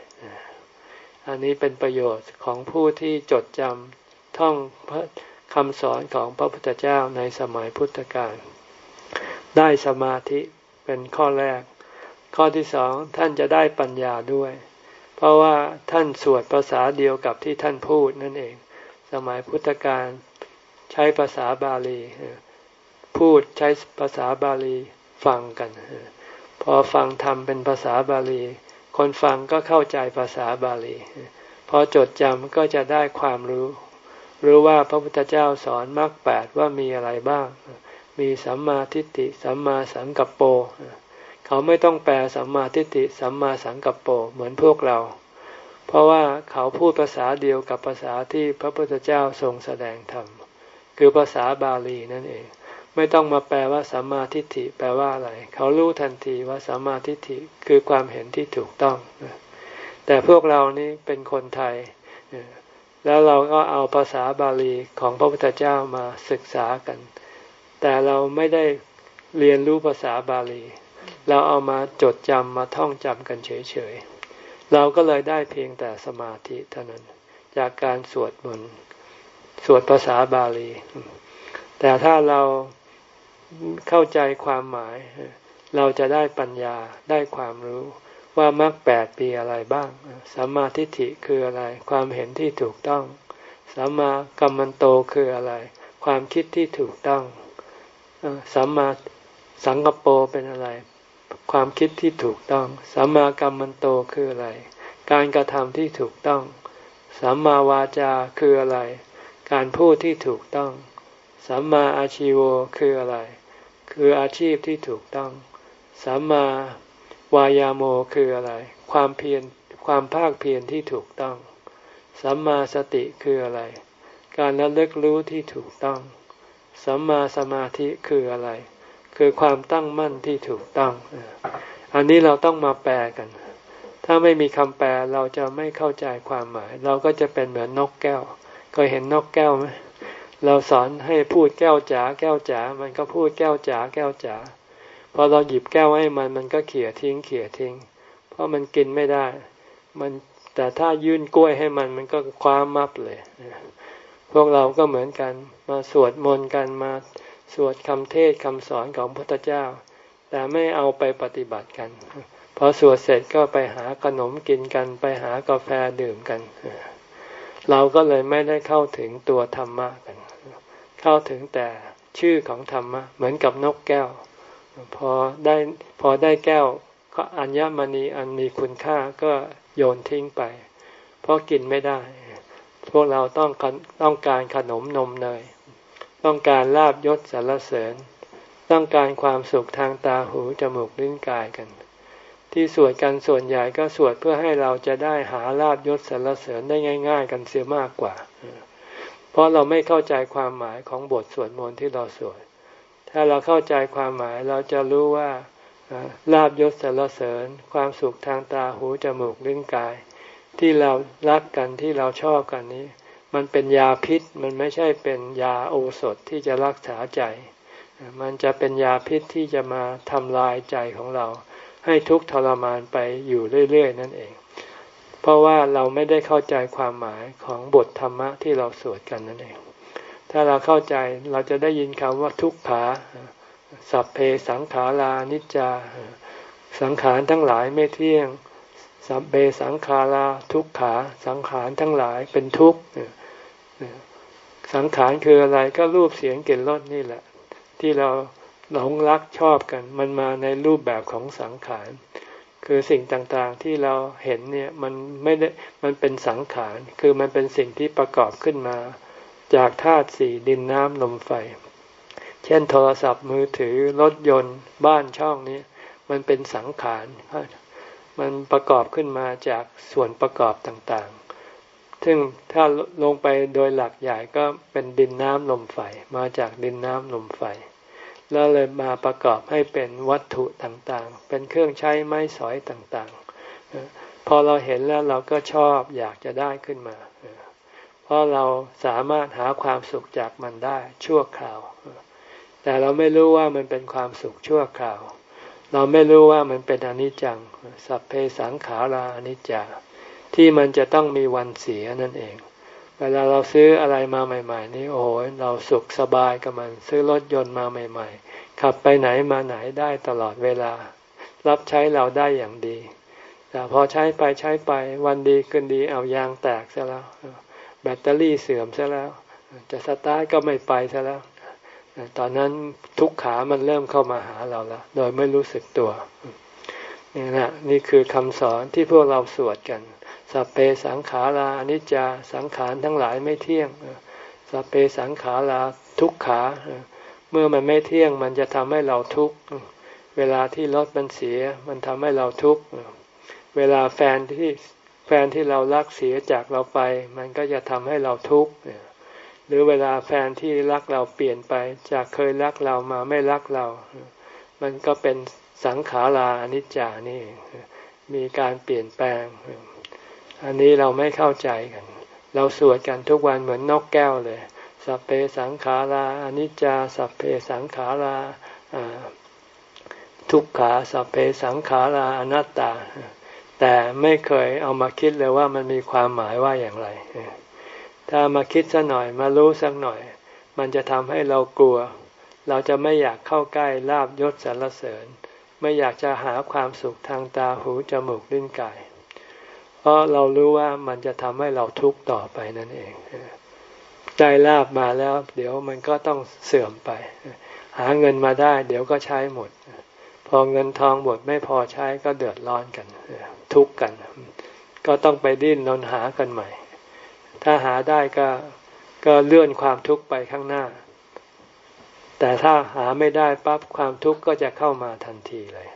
อันนี้เป็นประโยชน์ของผู้ที่จดจำท่องคำสอนของพระพุทธเจ้าในสมัยพุทธกาล ได้สมาธิเป็นข้อแรก ข้อที่สองท่านจะได้ปัญญาด้วย เพราะว่าท่านสวดภาษาเดียวกับที่ท่านพูดนั่นเอง สมัยพุทธกาลใช้ภาษาบาลี พูดใช้ภาษาบาลีฟังกัน พอฟังทำเป็นภาษาบาลี คนฟังก็เข้าใจภาษาบาลีพอจดจำก็จะได้ความรู้ รู้ว่าพระพุทธเจ้าสอนมรรคแปดว่ามีอะไรบ้าง มีสัมมาทิฏฐิสัมมาสังกัปโปเขาไม่ต้องแปลสัมมาทิฏฐิสัมมาสังกัปโปเหมือนพวกเรา เพราะว่าเขาพูดภาษาเดียวกับภาษาที่พระพุทธเจ้าทรงแสดงธรรมคือภาษาบาลีนั่นเอง ไม่ต้องมาแปลว่าสัมมาทิฏฐิแปลว่าอะไร เขารู้ทันทีว่าสัมมาทิฏฐิคือความเห็นที่ถูกต้อง แต่พวกเรานี่เป็นคนไทยแล้วเราก็เอาภาษาบาลีของพระพุทธเจ้ามาศึกษากัน แต่เราไม่ได้เรียนรู้ภาษาบาลี เราเอามาจดจำมาท่องจำกันเฉยๆ เราก็เลยได้เพียงแต่สมาธิเท่านั้น จากการสวดมนต์สวดภาษาบาลี แต่ถ้าเราเข้าใจความหมาย เราจะได้ปัญญาได้ความรู้ว่ามรรคแปดปีอะไรบ้างสัมมาทิฏฐิคืออะไร ความเห็นที่ถูกต้องสัมมากัมมันโตคืออะไร ความคิดที่ถูกต้อง สัมมาสังกปรเป็นอะไร ความคิดที่ถูกต้อง สัมมากรรมันโตคืออะไร การกระทำที่ถูกต้อง สัมมาวาจาคืออะไร การพูดที่ถูกต้อง สัมมาอาชีโวคืออะไร คืออาชีพที่ถูกต้อง สัมมาวายาโมคืออะไร ความเพียรความภาคเพียรที่ถูกต้อง สัมมาสติคืออะไร การระลึกรู้ที่ถูกต้อง สัมมาสมาธิคืออะไร คือความตั้งมั่นที่ถูกต้อง อันนี้เราต้องมาแปลกัน ถ้าไม่มีคำแปลเราจะไม่เข้าใจความหมาย เราก็จะเป็นเหมือนนกแก้วเคยเห็นนกแก้วไหมเราสอนให้พูดแก้วจ๋าแก้วจ๋ามันก็พูดแก้วจ๋าแก้วจ๋าพอเราหยิบแก้วให้มันมันก็เขี่ยทิ้งเขี่ยทิ้ง เพราะมันกินไม่ได้ มันแต่ถ้ายื่นกล้วยให้มันมันก็คว้ามับเลย พวกเราก็เหมือนกัน มาสวดมนต์กันมาสวดคำเทศคำสอนของพระพุทธเจ้า แต่ไม่เอาไปปฏิบัติกัน พอสวดเสร็จก็ไปหาขนมกินกัน ไปหากาแฟดื่มกัน เราก็เลยไม่ได้เข้าถึงตัวธรรมะกัน เข้าถึงแต่ชื่อของธรรมะ เหมือนกับนกแก้ว พอได้พอได้แก้ว ก็อัญมณีอันมีคุณค่าก็โยนทิ้งไป เพราะกินไม่ได้ พวกเราต้องต้องการขนมนมเนย ต้องการลาบยศสรรเสริญ ต้องการความสุขทางตาหูจมูกลิ้นกายกัน ที่สวดกันส่วนใหญ่ก็สวดเพื่อให้เราจะได้หาลาบยศสรรเสริญได้ง่าย ๆ กันเสียมากกว่า เพราะเราไม่เข้าใจความหมายของบทสวดมนต์ที่เราสวดถ้าเราเข้าใจความหมายเราจะรู้ว่าลาบยศสรรเสริญ ความสุขทางตาหูจมูกลิ้นกาย ที่เรารักกันที่เราชอบกันนี้ มันเป็นยาพิษมันไม่ใช่เป็นยาโอสถที่จะรักษาใจ มันจะเป็นยาพิษที่จะมาทำลายใจของเรา ให้ทุกข์ทรมานไปอยู่เรื่อยๆนั่นเอง เพราะว่าเราไม่ได้เข้าใจความหมายของบทธรรมะที่เราสวดกันนั่นเอง ถ้าเราเข้าใจเราจะได้ยินคำว่าทุกขาสัพเพสังขารานิจจา สังขารทั้งหลายไม่เที่ยง สัพเบสังขาราทุกขาสังขารทั้งหลายเป็นทุกข์สังขารคืออะไรก็รูปเสียงกลิ่นรสนี่แหละ ที่เราหลงรักชอบกัน มันมาในรูปแบบของสังขาร คือสิ่งต่างๆที่เราเห็นเนี่ยมันไม่ได้มันเป็นสังขาร คือมันเป็นสิ่งที่ประกอบขึ้นมา จากธาตุสี่ดินน้ำลมไฟ เช่นโทรศัพท์มือถือรถยนต์บ้านช่องนี้มันเป็นสังขาร มันประกอบขึ้นมาจากส่วนประกอบต่างๆ ซึ่งถ้าลงไปโดยหลักใหญ่ก็เป็นดินน้ำลมไฟ มาจากดินน้ำลมไฟ แล้วเลยมาประกอบให้เป็นวัตถุต่างๆ เป็นเครื่องใช้ไม้สอยต่างๆพพอเราเห็นแล้วเราก็ชอบอยากจะได้ขึ้นมา เพราะเราสามารถหาความสุขจากมันได้ชั่วคราว แต่เราไม่รู้ว่ามันเป็นความสุขชั่วคราว เราไม่รู้ว่ามันเป็นอนิจจัง สัพเพสังขาราอนิจจาที่มันจะต้องมีวันเสียนั่นเอง เวลาเราซื้ออะไรมาใหม่ ๆ นี่โอ้โหเราสุขสบายกับมัน ซื้อรถยนต์มาใหม่ ๆ ขับไปไหนมาไหนได้ตลอดเวลา รับใช้เราได้อย่างดี แต่พอใช้ไปใช้ไปวันดีคืนดีเอายางแตกซะแล้ว แบตเตอรี่เสื่อมซะแล้ว จะสตาร์ทก็ไม่ไปซะแล้ว ตอนนั้นทุกขามันเริ่มเข้ามาหาเราแล้วโดยไม่รู้สึกตัวนี่นะนี่คือคำสอนที่พวกเราสวดกันสัพเพสังขาราอนิจจาสังขารทั้งหลายไม่เที่ยงสัพเพสังขาราทุกขาเมื่อมันไม่เที่ยงมันจะทำให้เราทุกข์เวลาที่รถมันเสียมันทำให้เราทุกข์เวลาแฟนที่แฟนที่เรารักเสียจากเราไป มันก็จะทำให้เราทุกข์ หรือเวลาแฟนที่รักเราเปลี่ยนไป จากเคยรักเรามาไม่รักเรา มันก็เป็นสังขาราอนิจจานี่มีการเปลี่ยนแปลง อันนี้เราไม่เข้าใจกัน เราสวดกันทุกวันเหมือนนกแก้วเลย สัพเพสังขาราอนิจจา สัพเพสังขาราทุกขาสัพเพสังขาราอนัตตา แต่ไม่เคยเอามาคิดเลยว่ามันมีความหมายว่าอย่างไร ถ้ามาคิดสักหน่อยมารู้สักหน่อย มันจะทำให้เรากลัว เราจะไม่อยากเข้าใกล้ลาบยศสรรเสริญ ไม่อยากจะหาความสุขทางตาหูจมูกลิ้นกาย เพราะเรารู้ว่ามันจะทำให้เราทุกข์ต่อไปนั่นเองได้ลาบมาแล้ว เดี๋ยวมันก็ต้องเสื่อมไป หาเงินมาได้ เดี๋ยวก็ใช้หมด พอเงินทองหมดไม่พอใช้ก็เดือดร้อนกัน ทุกข์กัน ก็ต้องไปดิ้นนนหากันใหม่ ถ้าหาได้ก็ก็เลื่อนความทุกข์ไปข้างหน้า แต่ถ้าหาไม่ได้ปั๊บความทุกข์ก็จะเข้ามาทันทีเลย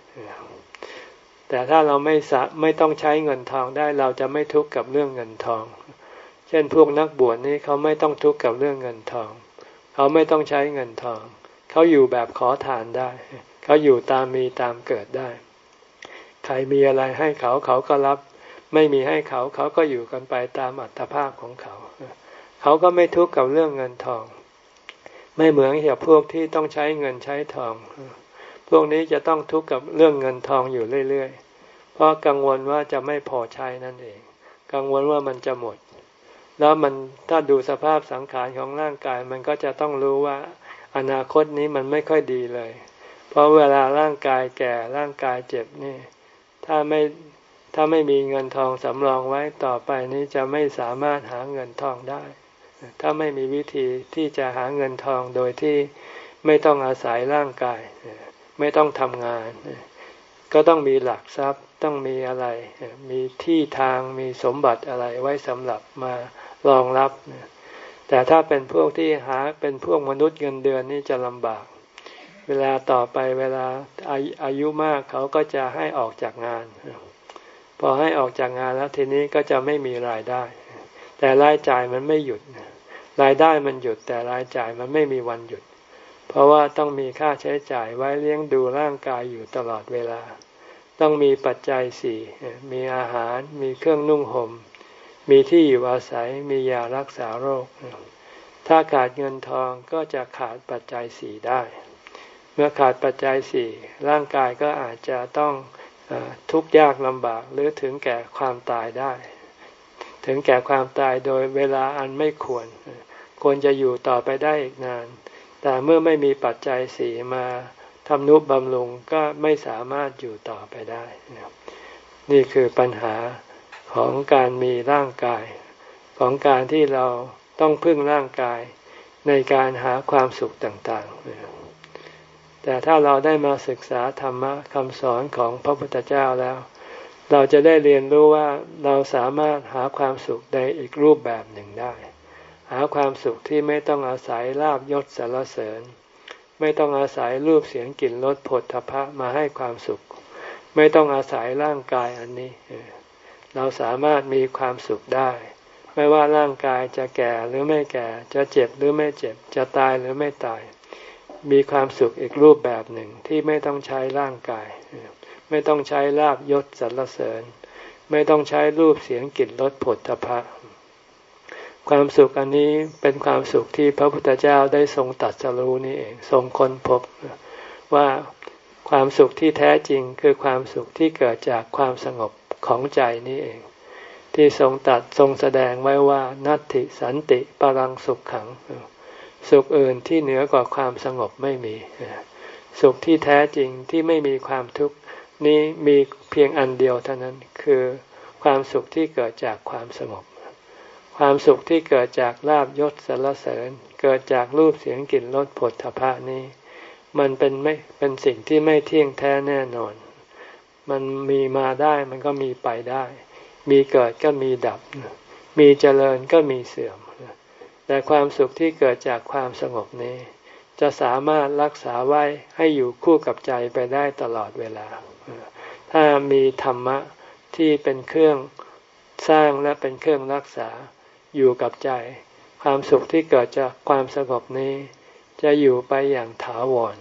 แต่ถ้าเราไม่สะไม่ต้องใช้เงินทองได้เราจะไม่ทุกข์กับเรื่องเงินทอง เช่นพวกนักบวชนี่เขาไม่ต้องทุกข์กับเรื่องเงินทอง เขาไม่ต้องใช้เงินทอง เขาอยู่แบบขอทานได้ เขาอยู่ตามมีตามเกิดได้ ใครมีอะไรให้เขาเขาก็รับ ไม่มีให้เขาเขาก็อยู่กันไปตามอัตภาพของเขา เขาก็ไม่ทุกข์กับเรื่องเงินทอง ไม่เหมือนกับพวกที่ต้องใช้เงินใช้ทอง พวกนี้จะต้องทุกข์กับเรื่องเงินทองอยู่เรื่อยๆ เพราะกังวลว่าจะไม่พอใช้นั่นเอง กังวลว่ามันจะหมด แล้วมันถ้าดูสภาพสังขารของร่างกายมันก็จะต้องรู้ว่าอนาคตนี้มันไม่ค่อยดีเลย เพราะเวลาร่างกายแก่ร่างกายเจ็บนี่ ถ้าไม่ ถ้าไม่มีเงินทองสำรองไว้ต่อไปนี้จะไม่สามารถหาเงินทองได้ ถ้าไม่มีวิธีที่จะหาเงินทองโดยที่ไม่ต้องอาศัยร่างกาย ไม่ต้องทำงาน ก็ต้องมีหลักทรัพย์ต้องมีอะไร มีที่ทางมีสมบัติอะไรไว้สำหรับมารองรับ แต่ถ้าเป็นพวกที่หาเป็นพวกมนุษย์เงินเดือนนี่จะลำบาก เวลาต่อไปเวลาอายุมากเขาก็จะให้ออกจากงาน พอให้ออกจากงานแล้วทีนี้ก็จะไม่มีรายได้ แต่รายจ่ายมันไม่หยุด รายได้มันหยุด แต่รายจ่ายมันไม่มีวันหยุด เพราะว่าต้องมีค่าใช้จ่ายไว้เลี้ยงดูร่างกายอยู่ตลอดเวลา ต้องมีปัจจัยสี่มีอาหาร มีเครื่องนุ่งหม่ม มีที่อยู่อาศัย มียารักษาโรค ถ้าขาดเงินทองก็จะขาดปัจจัยสี่ได้ เมื่อขาดปัจจัยสี่ร่างกายก็อาจจะต้อง ทุกข์ยากลำบากหรือถึงแก่ความตายได้ ถึงแก่ความตายโดยเวลาอันไม่ควร ควรจะอยู่ต่อไปได้อีกนาน แต่เมื่อไม่มีปัจจัยสี่มาทำนุบำรุงก็ไม่สามารถอยู่ต่อไปได้นี่คือปัญหาของการมีร่างกาย ของการที่เราต้องพึ่งร่างกายในการหาความสุขต่างๆ แต่ถ้าเราได้มาศึกษาธรรมะคำสอนของพระพุทธเจ้าแล้ว เราจะได้เรียนรู้ว่าเราสามารถหาความสุขในอีกรูปแบบหนึ่งได้ หาความสุขที่ไม่ต้องอาศัยลาบยศสารเสริญ ไม่ต้องอาศัยรูปเสียงกลิ่นรสผลทพะมาให้ความสุข ไม่ต้องอาศัยร่างกายอันนี้ เราสามารถมีความสุขได้ ไม่ว่าร่างกายจะแก่หรือไม่แก่ จะเจ็บหรือไม่เจ็บ จะตายหรือไม่ตาย มีความสุขอีกรูปแบบหนึ่งที่ไม่ต้องใช้ร่างกาย ไม่ต้องใช้ลาบยศสรรเสริญ ไม่ต้องใช้รูปเสียงกลิ่นรสผลตภะความสุขอันนี้เป็นความสุขที่พระพุทธเจ้าได้ทรงตัดสรู้นี่เองทรงค้นพบว่าความสุขที่แท้จริงคือความสุขที่เกิดจากความสงบของใจนี่เอง ที่ทรงตัดทรงแสดงไว้ว่านัตติสันติปรังสุขขัง สุขอื่นที่เหนือกว่าความสงบไม่มี สุขที่แท้จริงที่ไม่มีความทุกข์นี้มีเพียงอันเดียวเท่านั้นคือความสุขที่เกิดจากความสงบ ความสุขที่เกิดจากลาบยศสรรเสริญ เกิดจากรูปเสียงกลิ่นรสผลทพะนี้ มันเป็นไม่เป็นสิ่งที่ไม่เที่ยงแท้แน่นอน มันมีมาได้มันก็มีไปได้ มีเกิดก็มีดับ มีเจริญก็มีเสื่อม แต่ความสุขที่เกิดจากความสงบนี้ จะสามารถรักษาไว้ให้อยู่คู่กับใจไปได้ตลอดเวลา ถ้ามีธรรมะที่เป็นเครื่องสร้างและเป็นเครื่องรักษาอยู่กับใจ ความสุขที่เกิดจากความสงบนี้ จะอยู่ไปอย่างถาวร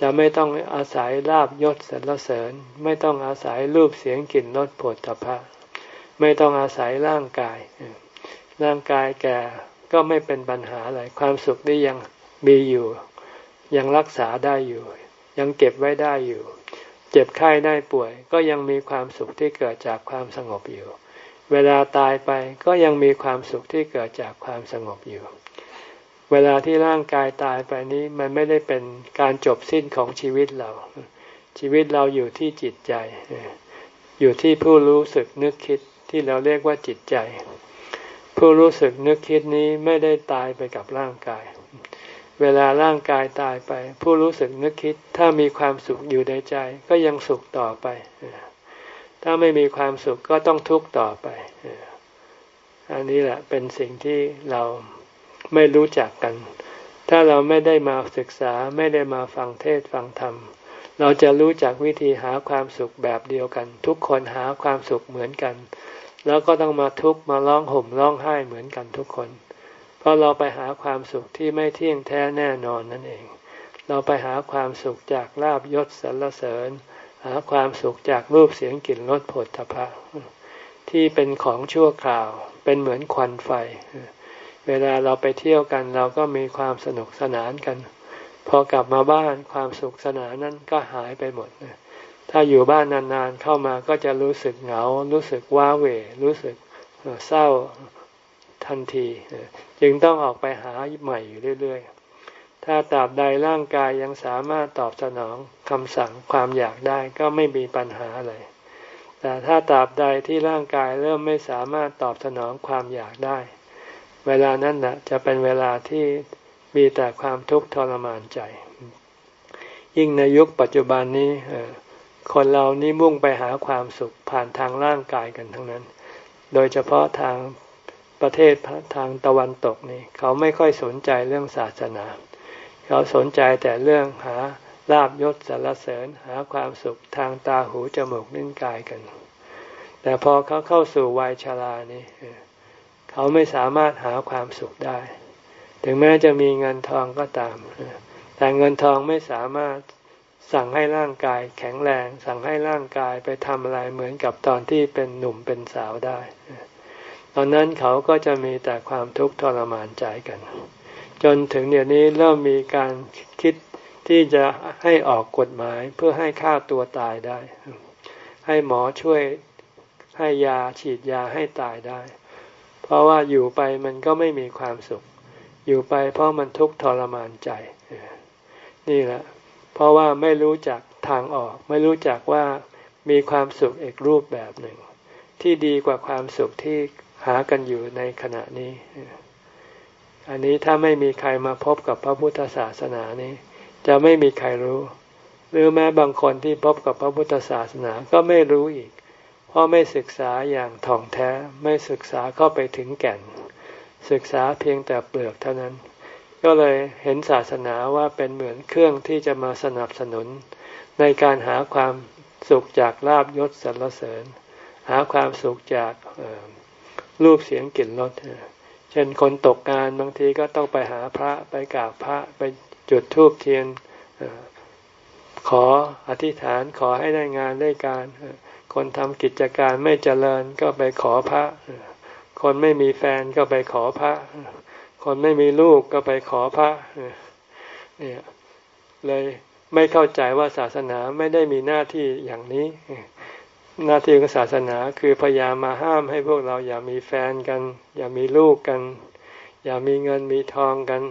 จะไม่ต้องอาศัยลาบยศสรรเสริญ ไม่ต้องอาศัยรูปเสียงกลิ่นรสผลตภะไม่ต้องอาศัยร่างกายร่างกายแก่ ก็ไม่เป็นปัญหาอะไร ความสุขนี้ยังมีอยู่ ยังรักษาได้อยู่ ยังเก็บไว้ได้อยู่ เจ็บไข้ได้ป่วย ก็ยังมีความสุขที่เกิดจากความสงบอยู่ เวลาตายไปก็ยังมีความสุขที่เกิดจากความสงบอยู่ เวลาที่ร่างกายตายไปนี้มันไม่ได้เป็นการจบสิ้นของชีวิตเรา ชีวิตเราอยู่ที่จิตใจ อยู่ที่ผู้รู้สึกนึกคิดที่เราเรียกว่าจิตใจ ผู้รู้สึกนึกคิดนี้ไม่ได้ตายไปกับร่างกาย เวลาร่างกายตายไป ผู้รู้สึกนึกคิด ถ้ามีความสุขอยู่ในใจ ก็ยังสุขต่อไป ถ้าไม่มีความสุขก็ต้องทุกข์ต่อไป อันนี้แหละเป็นสิ่งที่เราไม่รู้จักกัน ถ้าเราไม่ได้มาศึกษาไม่ได้มาฟังเทศฟังธรรม เราจะรู้จักวิธีหาความสุขแบบเดียวกัน ทุกคนหาความสุขเหมือนกัน แล้วก็ต้องมาทุกข์มาร้องห่มร้องไห้เหมือนกันทุกคน เพราะเราไปหาความสุขที่ไม่เที่ยงแท้แน่นอนนั่นเอง เราไปหาความสุขจากลาบยศสรรเสริญ หาความสุขจากรูปเสียงกลิ่นรสผลทพะที่เป็นของชั่วคราว เป็นเหมือนควันไฟ เวลาเราไปเที่ยวกันเราก็มีความสนุกสนานกัน พอกลับมาบ้านความสุขสนานนั้นก็หายไปหมด ถ้าอยู่บ้านนานๆเข้ามาก็จะรู้สึกเหงา รู้สึกว้าเหวรู้สึกเศร้าทันที จึงต้องออกไปหาใหม่อยู่เรื่อยๆ ถ้าตราบใดร่างกายยังสามารถตอบสนองคำสั่งความอยากได้ก็ไม่มีปัญหาอะไร แต่ถ้าตราบใดที่ร่างกายเริ่มไม่สามารถตอบสนองความอยากได้ เวลานั้นนะจะเป็นเวลาที่มีแต่ความทุกข์ทรมานใจ ยิ่งในยุคปัจจุบันนี้ คนเรานี่มุ่งไปหาความสุขผ่านทางร่างกายกันทั้งนั้น โดยเฉพาะทางประเทศทางตะวันตกนี่เขาไม่ค่อยสนใจเรื่องศาสนา เขาสนใจแต่เรื่องหาลาบยศสารเสริญหาความสุขทางตาหูจมูกนิ้นกายกัน แต่พอเขาเข้าสู่วัยชรานี่เขาไม่สามารถหาความสุขได้ ถึงแม้จะมีเงินทองก็ตาม แต่เงินทองไม่สามารถ สั่งให้ร่างกายแข็งแรง สั่งให้ร่างกายไปทำอะไรเหมือนกับตอนที่เป็นหนุ่มเป็นสาวได้ ตอนนั้นเขาก็จะมีแต่ความทุกข์ทรมานใจกัน จนถึงเดี๋ยวนี้เริ่มมีการคิดที่จะให้ออกกฎหมายเพื่อให้ฆ่าตัวตายได้ ให้หมอช่วยให้ยาฉีดยาให้ตายได้ เพราะว่าอยู่ไปมันก็ไม่มีความสุข อยู่ไปเพราะมันทุกข์ทรมานใจ นี่แหละ เพราะว่าไม่รู้จักทางออก ไม่รู้จักว่ามีความสุขอีกรูปแบบหนึ่ง ที่ดีกว่าความสุขที่หากันอยู่ในขณะนี้ อันนี้ถ้าไม่มีใครมาพบกับพระพุทธศาสนานี้ จะไม่มีใครรู้ หรือแม้บางคนที่พบกับพระพุทธศาสนาก็ไม่รู้อีก เพราะไม่ศึกษาอย่างถ่องแท้ ไม่ศึกษาเข้าไปถึงแก่น ศึกษาเพียงแต่เปลือกเท่านั้น ก็เลยเห็นศาสนาว่าเป็นเหมือนเครื่องที่จะมาสนับสนุน ในการหาความสุขจากลาบยศสรรเสริญ หาความสุขจากรูปเสียงกลิ่นรสเช่นคนตกงานบางทีก็ต้องไปหาพระไปกราบพระไปจุดธูปเทียนขออธิษฐานขอให้ได้งานได้การ คนทำกิจการไม่เจริญก็ไปขอพระ คนไม่มีแฟนก็ไปขอพระ คนไม่มีลูกก็ไปขอพระเนี่ยเลยไม่เข้าใจว่าศาสนาไม่ได้มีหน้าที่อย่างนี้ หน้าที่ของศาสนาคือพยายามมาห้ามให้พวกเราอย่ามีแฟนกัน อย่ามีลูกกัน อย่ามีเงินมีทองกัน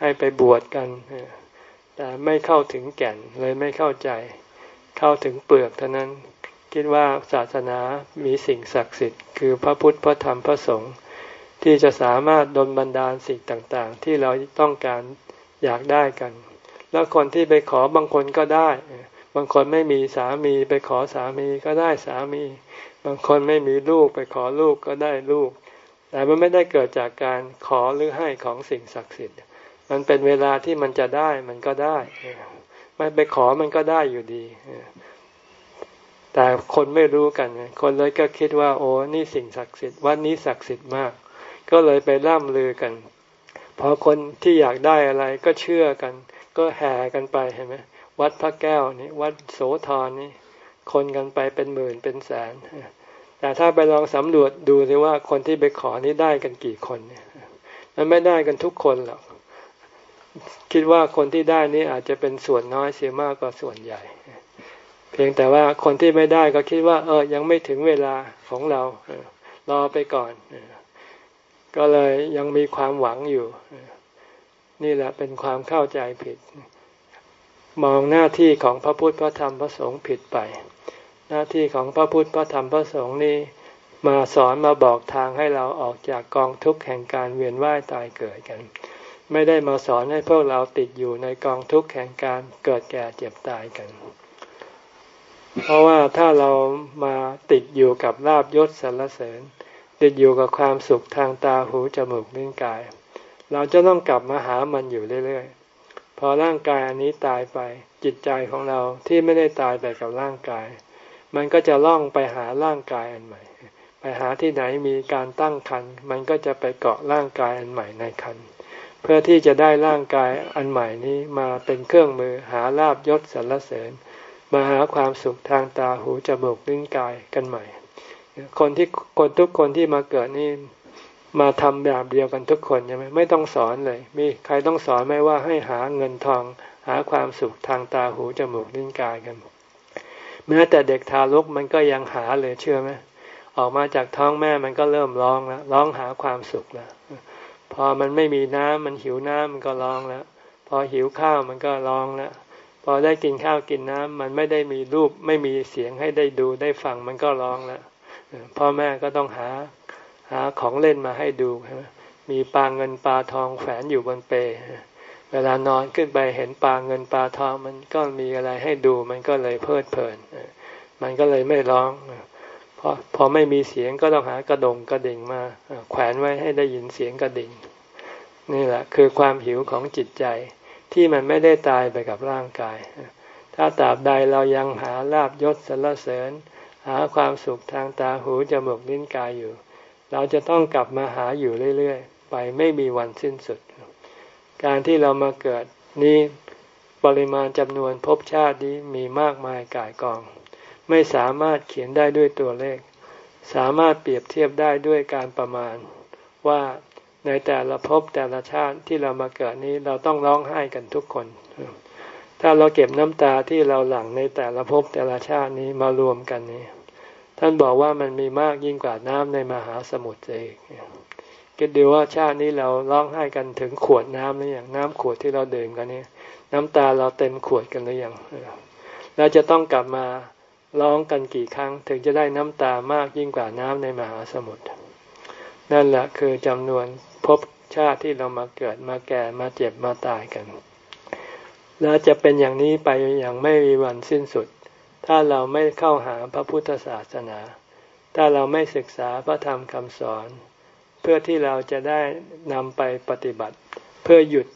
ให้ไปบวชกัน แต่ไม่เข้าถึงแก่นเลยไม่เข้าใจ เข้าถึงเปลือกเท่านั้น คิดว่าศาสนามีสิ่งศักดิ์สิทธิ์ คือพระพุทธพระธรรมพระสงฆ์ ที่จะสามารถดลบันดาลสิ่งต่างๆ ที่เราต้องการอยากได้กัน แล้วคนที่ไปขอบางคนก็ได้ บางคนไม่มีสามีไปขอสามีก็ได้สามี บางคนไม่มีลูกไปขอลูกก็ได้ลูก แต่มันไม่ได้เกิดจากการขอหรือให้ของสิ่งศักดิ์สิทธิ์ มันเป็นเวลาที่มันจะได้มันก็ได้ ไม่ไปขอมันก็ได้อยู่ดีแต่คนไม่รู้กัน คนเลยก็คิดว่า โอ้ นี่สิ่งศักดิ์สิทธิ์วัดนี้ศักดิ์สิทธิ์มาก ก็เลยไปล่ำลือกัน พอคนที่อยากได้อะไรก็เชื่อกัน ก็แห่กันไปเห็นไหมวัดพระแก้วนี่วัดโสธรนี่ คนกันไปเป็นหมื่นเป็นแสน แต่ถ้าไปลองสำรวจดูสิว่าคนที่ไปขอนี่ได้กันกี่คนเนี่ยมันไม่ได้กันทุกคนหรอกคิดว่าคนที่ได้นี่อาจจะเป็นส่วนน้อยเสียมากกว่าส่วนใหญ่ เพียงแต่ว่าคนที่ไม่ได้ก็คิดว่า เออยังไม่ถึงเวลาของเรารอไปก่อน ก็เลยยังมีความหวังอยู่ นี่แหละเป็นความเข้าใจผิด มองหน้าที่ของพระพุทธพระธรรมพระสงฆ์ผิดไป หน้าที่ของพระพุทธพระธรรมพระสงฆ์นี่มาสอนมาบอกทางให้เราออกจากกองทุกข์แห่งการเวียนว่ายตายเกิดกัน ไม่ได้มาสอนให้พวกเราติดอยู่ในกองทุกข์แห่งการเกิดแก่เจ็บตายกัน เพราะว่าถ้าเรามาติดอยู่กับลาบยศสรรเสริญ ติดอยู่กับความสุขทางตาหูจมูกลิ้นกาย เราจะต้องกลับมาหามันอยู่เรื่อยๆ พอร่างกายอันนี้ตายไป จิตใจของเราที่ไม่ได้ตายไปกับร่างกาย มันก็จะล่องไปหาร่างกายอันใหม่ ไปหาที่ไหนมีการตั้งคันมันก็จะไปเกาะร่างกายอันใหม่ในคันเพื่อที่จะได้ร่างกายอันใหม่นี้มาเป็นเครื่องมือหาลาบยศสรรเสริญ มาหาความสุขทางตาหูจมูกลิ้นกายกันใหม่ คนที่คนทุกคนที่มาเกิดนี่มาทำแบบเดียวกันทุกคนใช่ไหมไม่ต้องสอนเลย มีใครต้องสอนไหมว่าให้หาเงินทอง หาความสุขทางตาหูจมูกลิ้นกายกันแม้แต่เด็กทารกมันก็ยังหาเลยเชื่อไหมออกมาจากท้องแม่มันก็เริ่มร้องแล้วร้องหาความสุขแล้วพอมันไม่มีน้ำมันหิวน้ำมันก็ร้องแล้ว พอหิวข้าวมันก็ร้องแล้วพอได้กินข้าวกินน้ำมันไม่ได้มีรูปไม่มีเสียงให้ได้ดูได้ฟังมันก็ร้องแล้ว พ่อแม่ก็ต้องหาหาของเล่นมาให้ดูมีปลาเงินปลาทองแฝงอยู่บนเปเวลานอนขึ้นไปเห็นปลาเงินปลาทองมันก็มีอะไรให้ดูมันก็เลยเพลิดเพลิน มันก็เลยไม่ร้องพอพอไม่มีเสียงก็ต้องหากระดงกระดิ่งมาแขวนไว้ให้ได้ยินเสียงกระดิ่ง นี่แหละ คือความหิวของจิตใจที่มันไม่ได้ตายไปกับร่างกาย ถ้าตราบใดเรายังหาลาบยศสรรเสริญ หาความสุขทางตาหูจมูกลิ้นกายอยู่ เราจะต้องกลับมาหาอยู่เรื่อยๆ ไปไม่มีวันสิ้นสุด การที่เรามาเกิดนี้ปริมาณจำนวนภพชาตินี้มีมากมายกายกอง ไม่สามารถเขียนได้ด้วยตัวเลข สามารถเปรียบเทียบได้ด้วยการประมาณ ว่าในแต่ละภพแต่ละชาติที่เรามาเกิดนี้เราต้องร้องไห้กันทุกคน ถ้าเราเก็บน้ำตาที่เราหลั่งในแต่ละภพแต่ละชาตินี้มารวมกันนี้ ท่านบอกว่ามันมีมากยิ่งกว่าน้ำในมหาสมุทรเองคิดดูว่าชาตินี้เราร้องไห้กันถึงขวดน้ำหรือยังน้ำขวดที่เราดื่มกันนี่น้ำตาเราเต็มขวดกันหรือยังเราจะต้องกลับมาร้องกันกี่ครั้ง ถึงจะได้น้ำตามากยิ่งกว่าน้ำในมหาสมุทรนั่นแหละคือจำนวนภพชาติที่เรามาเกิดมาแก่มาเจ็บมาตายกัน และจะเป็นอย่างนี้ไปอย่างไม่มีวันสิ้นสุด ถ้าเราไม่เข้าหาพระพุทธศาสนา ถ้าเราไม่ศึกษาพระธรรมคำสอน เพื่อที่เราจะได้นำไปปฏิบัติ เพื่อหยุด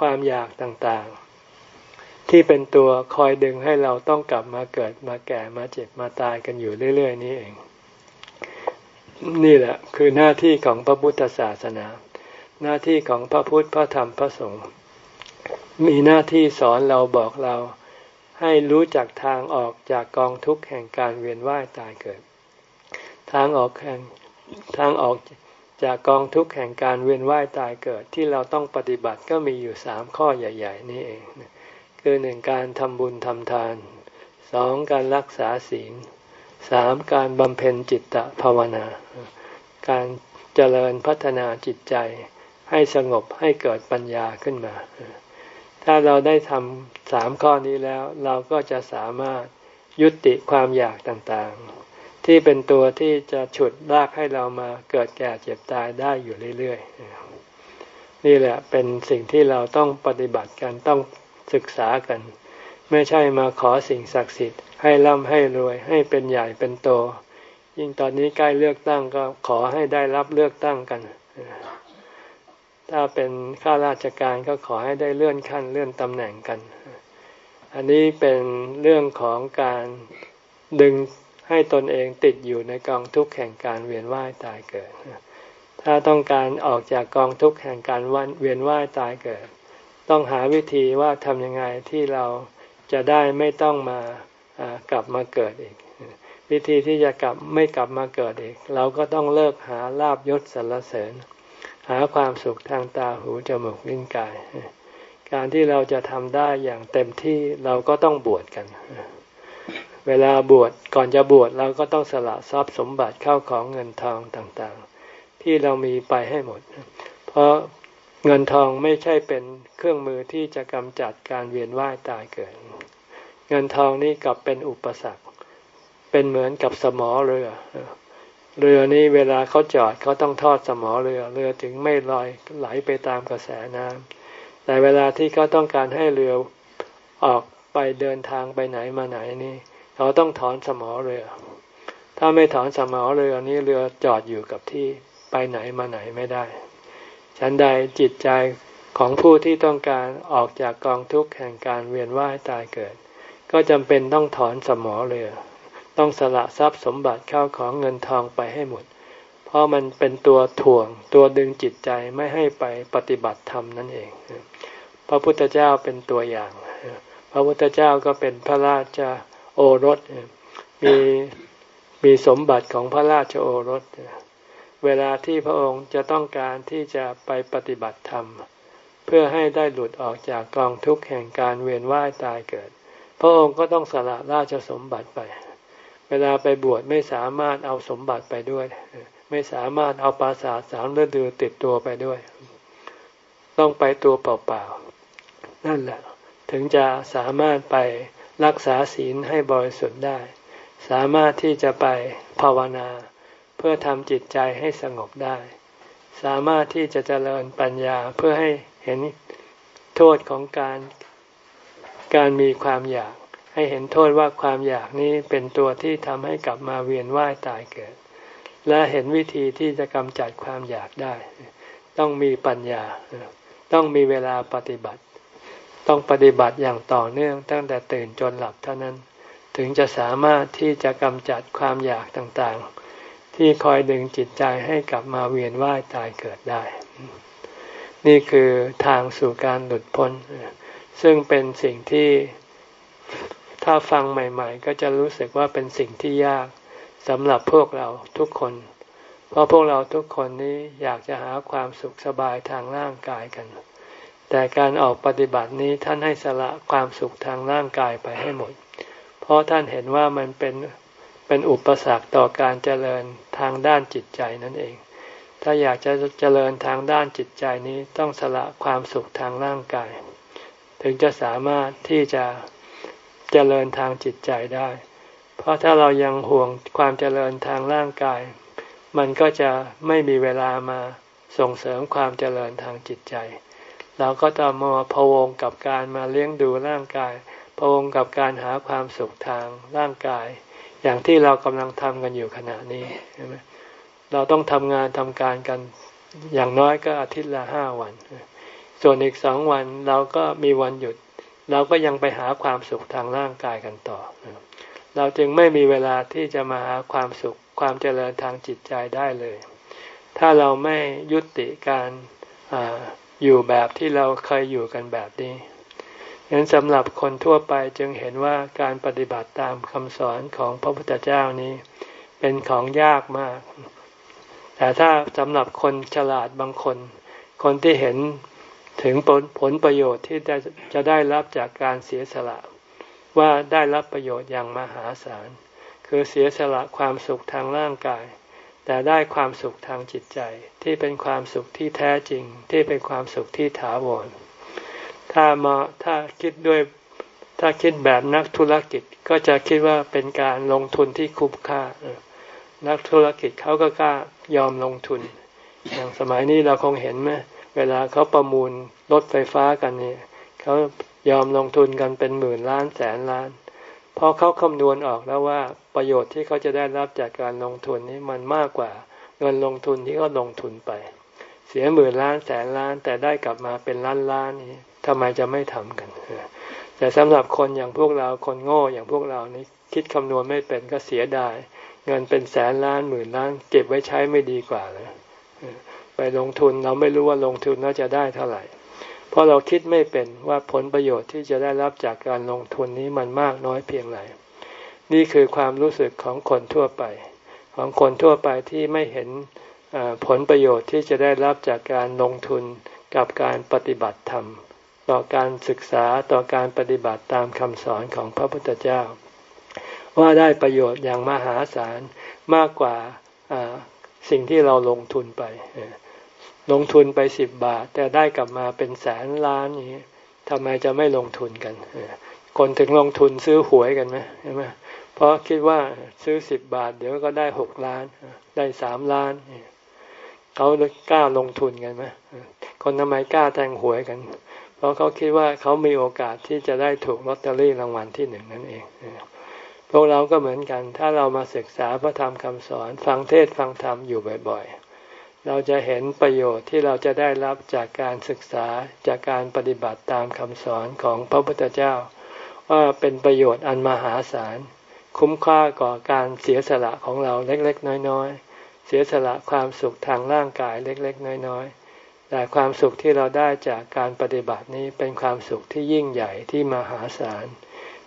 ความอยากต่างๆ ที่เป็นตัวคอยดึงให้เราต้องกลับมาเกิดมาแก่มาเจ็บมาตายกันอยู่เรื่อย ๆ นี้เอง นี่แหละคือหน้าที่ของพระพุทธศาสนา หน้าที่ของพระพุทธพระธรรมพระสงฆ์มีหน้าที่สอนเราบอกเรา ให้รู้จักทางออกจากกองทุกข์แห่งการเวียนว่ายตายเกิด ทางออกแห่งทางออกจากกองทุกข์แห่งการเวียนว่ายตายเกิดที่เราต้องปฏิบัติก็มีอยู่สามข้อใหญ่ ๆ นี่เอง คือหนึ่งการทำบุญทำทานสองการรักษาศีลสามการบำเพ็ญจิตตภาวนา การเจริญพัฒนาจิตใจให้สงบให้เกิดปัญญาขึ้นมา ถ้าเราได้ทำสามข้อนี้แล้ว เราก็จะสามารถยุติความอยากต่างๆ ที่เป็นตัวที่จะฉุดลากให้เรามาเกิดแก่เจ็บตายได้อยู่เรื่อยๆ นี่แหละเป็นสิ่งที่เราต้องปฏิบัติกันต้องศึกษากัน ไม่ใช่มาขอสิ่งศักดิ์สิทธิ์ให้ร่ำให้รวยให้เป็นใหญ่เป็นโต ยิ่งตอนนี้ใกล้เลือกตั้งก็ขอให้ได้รับเลือกตั้งกัน ถ้าเป็นข้าราชการก็ขอให้ได้เลื่อนขั้นเลื่อนตำแหน่งกัน อันนี้เป็นเรื่องของการดึงให้ตนเองติดอยู่ในกองทุกข์แห่งการเวียนว่ายตายเกิด ถ้าต้องการออกจากกองทุกข์แห่งการวันเวียนว่ายตายเกิด ต้องหาวิธีว่าทำยังไงที่เราจะได้ไม่ต้องมากลับมาเกิดอีก วิธีที่จะกลับไม่กลับมาเกิดอีก เราก็ต้องเลิกหาลาบยศสรรเสริญ หาความสุขทางตาหูจมูกลิ้นกาย การที่เราจะทำได้อย่างเต็มที่เราก็ต้องบวชกัน เวลาบวชก่อนจะบวชเราก็ต้องสละทรัพย์สมบัติเข้าของเงินทองต่างๆ ที่เรามีไปให้หมด เพราะเงินทองไม่ใช่เป็นเครื่องมือที่จะกำจัดการเวียนว่ายตายเกิด เงินทองนี่กลับเป็นอุปสรรค เป็นเหมือนกับสมอเรือ เรือนี้เวลาเขาจอดเขาต้องทอดสมอเรือเรือถึงไม่ลอยไหลไปตามกระแสน้ำแต่เวลาที่เขาต้องการให้เรือออกไปเดินทางไปไหนมาไหนนี่เขาต้องถอนสมอเรือ ถ้าไม่ถอนสมอเรือนี้เรือจอดอยู่กับที่ไปไหนมาไหนไม่ได้ ฉันใดจิตใจของผู้ที่ต้องการออกจากกองทุกข์แห่งการเวียนว่ายตายเกิด ก็จำเป็นต้องถอนสมอเรือ ต้องสละทรัพย์สมบัติเข้าของเงินทองไปให้หมด เพราะมันเป็นตัวถ่วงตัวดึงจิตใจไม่ให้ไปปฏิบัติธรรมนั่นเอง พระพุทธเจ้าเป็นตัวอย่าง พระพุทธเจ้าก็เป็นพระราชโอรส มีมีสมบัติของพระราชโอรส เวลาที่พระองค์จะต้องการที่จะไปปฏิบัติธรรม เพื่อให้ได้หลุดออกจากกองทุกข์แห่งการเวียนว่ายตายเกิด พระองค์ก็ต้องสละราชสมบัติไป เวลาไปบวชไม่สามารถเอาสมบัติไปด้วย ไม่สามารถเอาปราสาทสามฤดูติดตัวไปด้วย ต้องไปตัวเปล่าๆนั่นแหละ ถึงจะสามารถไปรักษาศีลให้บริสุทธิ์ได้ สามารถที่จะไปภาวนา เพื่อทำจิตใจให้สงบได้ สามารถที่จะเจริญปัญญาเพื่อให้เห็นโทษของการการมีความอยาก ให้เห็นโทษว่าความอยากนี้เป็นตัวที่ทำให้กลับมาเวียนว่ายตายเกิด และเห็นวิธีที่จะกำจัดความอยากได้ ต้องมีปัญญา ต้องมีเวลาปฏิบัติ ต้องปฏิบัติอย่างต่อเนื่องตั้งแต่ตื่นจนหลับเท่านั้น ถึงจะสามารถที่จะกำจัดความอยากต่างๆ ที่คอยดึงจิตใจให้กลับมาเวียนว่ายตายเกิดได้ นี่คือทางสู่การหลุดพ้น ซึ่งเป็นสิ่งที่ ถ้าฟังใหม่ ๆ ก็จะรู้สึกว่าเป็นสิ่งที่ยากสำหรับพวกเราทุกคน เพราะพวกเราทุกคนนี้อยากจะหาความสุขสบายทางร่างกายกัน แต่การออกปฏิบัตินี้ท่านให้สละความสุขทางร่างกายไปให้หมด เพราะท่านเห็นว่ามันเป็นเป็นอุปสรรคต่อการเจริญทางด้านจิตใจนั่นเอง ถ้าอยากจะเจริญทางด้านจิตใจนี้ต้องสละความสุขทางร่างกาย ถึงจะสามารถที่จะ เจริญทางจิตใจได้ เพราะถ้าเรายังห่วงความเจริญทางร่างกาย มันก็จะไม่มีเวลามาส่งเสริมความเจริญทางจิตใจ เราก็จะมาพะวงกับการมาเลี้ยงดูร่างกายพะวงกับการหาความสุขทางร่างกาย อย่างที่เรากำลังทำกันอยู่ขณะนี้ใช่ไหมเราต้องทำงานทำการกันอย่างน้อยก็อาทิตย์ละห้าวัน ส่วนอีกสองวันเราก็มีวันหยุด เราก็ยังไปหาความสุขทางร่างกายกันต่อ เราจึงไม่มีเวลาที่จะมาหาความสุขความเจริญทางจิตใจได้เลย ถ้าเราไม่ยุติการออยู่แบบที่เราเคยอยู่กันแบบนี้ฉะนั้นสำหรับคนทั่วไปจึงเห็นว่าการปฏิบัติตามคำสอนของพระพุทธเจ้านี้ เป็นของยากมาก แต่ถ้าสำหรับคนฉลาดบางคน คนที่เห็น ถึงผลผลประโยชน์ที่จะได้รับจากการเสียสละว่าได้รับประโยชน์อย่างมหาศาล คือเสียสละความสุขทางร่างกาย แต่ได้ความสุขทางจิตใจ ที่เป็นความสุขที่แท้จริง ที่เป็นความสุขที่ถาวร ถ้ามาถ้าคิดด้วยถ้าคิดแบบนักธุรกิจก็จะคิดว่าเป็นการลงทุนที่คุ้มค่า นักธุรกิจเขาก็กล้ายอมลงทุน อย่างสมัยนี้เราคงเห็นไหม เวลาเขาประมูลรถไฟฟ้ากันเนี่ยเขายอมลงทุนกันเป็นหมื่นล้านแสนล้าน เพราะเขาคำนวณออกแล้วว่าประโยชน์ที่เขาจะได้รับจากการลงทุนนี้มันมากกว่าเงินลงทุนที่เขาลงทุนไป เสียหมื่นล้านแสนล้าน แต่ได้กลับมาเป็นล้านล้านนี้ทำไมจะไม่ทำกัน แต่สำหรับคนอย่างพวกเราคนโง่อย่างพวกเรานี้คิดคำนวณไม่เป็นก็เสียดายเงินเป็นแสนล้านหมื่นล้าน เก็บไว้ใช้ไม่ดีกว่าเลย ไปลงทุน เราไม่รู้ว่าลงทุนเราจะได้เท่าไหร่ เพราะเราคิดไม่เป็นว่าผลประโยชน์ที่จะได้รับจากการลงทุนนี้มันมากน้อยเพียงไรนี่คือความรู้สึกของคนทั่วไป ของคนทั่วไปที่ไม่เห็นผลประโยชน์ที่จะได้รับจากการลงทุนกับการปฏิบัติธรรม ต่อการศึกษาต่อการปฏิบัติตามคำสอนของพระพุทธเจ้า ว่าได้ประโยชน์อย่างมหาศาลมากกว่าสิ่งที่เราลงทุนไป ลงทุนไปสิบบาท แต่ได้กลับมาเป็นแสนล้านนี้ทำไมจะไม่ลงทุนกัน คนถึงลงทุนซื้อหวยกันไหมใช่ไหมเพราะคิดว่าซื้อสิบบาท เดี๋ยวก็ได้หกล้าน ได้สามล้านเขากล้าลงทุนกันไหมคนทำไมกล้าแทงหวยกัน เพราะเขาคิดว่าเขามีโอกาสที่จะได้ถูกลอตเตอรี่รางวัลที่หนึ่งนั่นเองพวกเราก็เหมือนกัน ถ้าเรามาศึกษาพระธรรมคำสอน ฟังเทศฟังธรรมอยู่บ่อยๆ เราจะเห็นประโยชน์ที่เราจะได้รับจากการศึกษาจากการปฏิบัติตามคำสอนของพระพุทธเจ้า ว่าเป็นประโยชน์อันมหาศาล คุ้มค่าก่อการเสียสละของเราเล็กๆ น้อยๆ เสียสละความสุขทางร่างกายเล็กๆ น้อยๆ แต่ความสุขที่เราได้จากการปฏิบัตินี้เป็นความสุขที่ยิ่งใหญ่ที่มหาศาล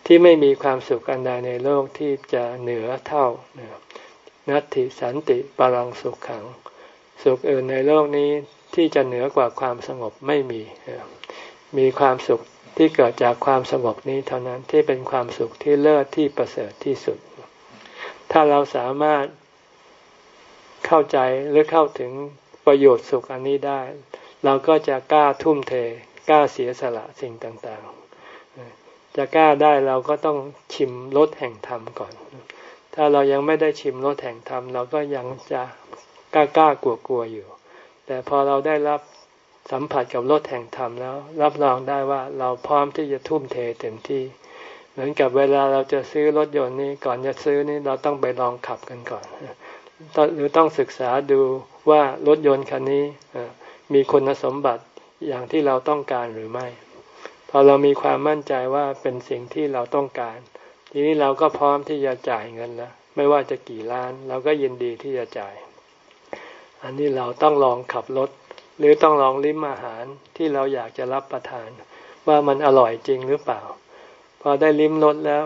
ที่ไม่มีความสุขอันใดในโลกที่จะเหนือเท่านัตติสันติปรังสุขขัง สุขอื่นในโลกนี้ที่จะเหนือกว่าความสงบไม่มี มีความสุขที่เกิดจากความสงบนี้เท่านั้นที่เป็นความสุขที่เลิศที่ประเสริฐที่สุด ถ้าเราสามารถเข้าใจหรือเข้าถึงประโยชน์สุขอันนี้ได้ เราก็จะกล้าทุ่มเทกล้าเสียสละสิ่งต่างๆ จะกล้าได้เราก็ต้องชิมรสแห่งธรรมก่อน ถ้าเรายังไม่ได้ชิมรสแห่งธรรมเราก็ยังจะ กล้ากล้ากลัวกลัวอยู่ แต่พอเราได้รับสัมผัสกับรสแห่งธรรมแล้ว รับรองได้ว่าเราพร้อมที่จะทุ่มเทเต็มที่ เหมือนกับเวลาเราจะซื้อรถยนต์นี้ก่อนจะซื้อนี่เราต้องไปลองขับกันก่อนหรือต้องศึกษาดูว่ารถยนต์คันนี้มีคุณสมบัติอย่างที่เราต้องการหรือไม่ พอเรามีความมั่นใจว่าเป็นสิ่งที่เราต้องการ ทีนี้เราก็พร้อมที่จะจ่ายเงินแล้วไม่ว่าจะกี่ล้าน เราก็ยินดีที่จะจ่าย อันนี้เราต้องลองขับรถ หรือต้องลองลิ้มอาหารที่เราอยากจะรับประทาน ว่ามันอร่อยจริงหรือเปล่า พอได้ลิ้มรสแล้ว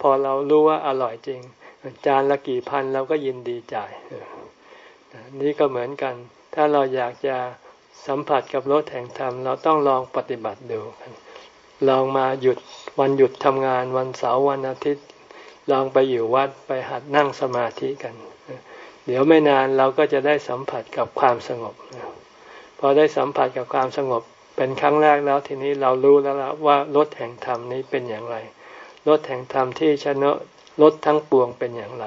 พอเรารู้ว่าอร่อยจริง จานละกี่พันเราก็ยินดีจ่ายนี่ก็เหมือนกัน ถ้าเราอยากจะสัมผัสกับรถแห่งธรรม เราต้องลองปฏิบัติดูลองมาหยุดวันหยุดทำงานวันเสาร์วันอาทิตย์ ลองไปอยู่วัดไปหัดนั่งสมาธิกัน เดี๋ยวไม่นานเราก็จะได้สัมผัสกับความสงบพอได้สัมผัสกับความสงบเป็นครั้งแรกแล้วทีนี้เรารู้แล้วว่ารถแห่งธรรมนี้เป็นอย่างไรรถแห่งธรรมที่ชนะรถทั้งปวงเป็นอย่างไร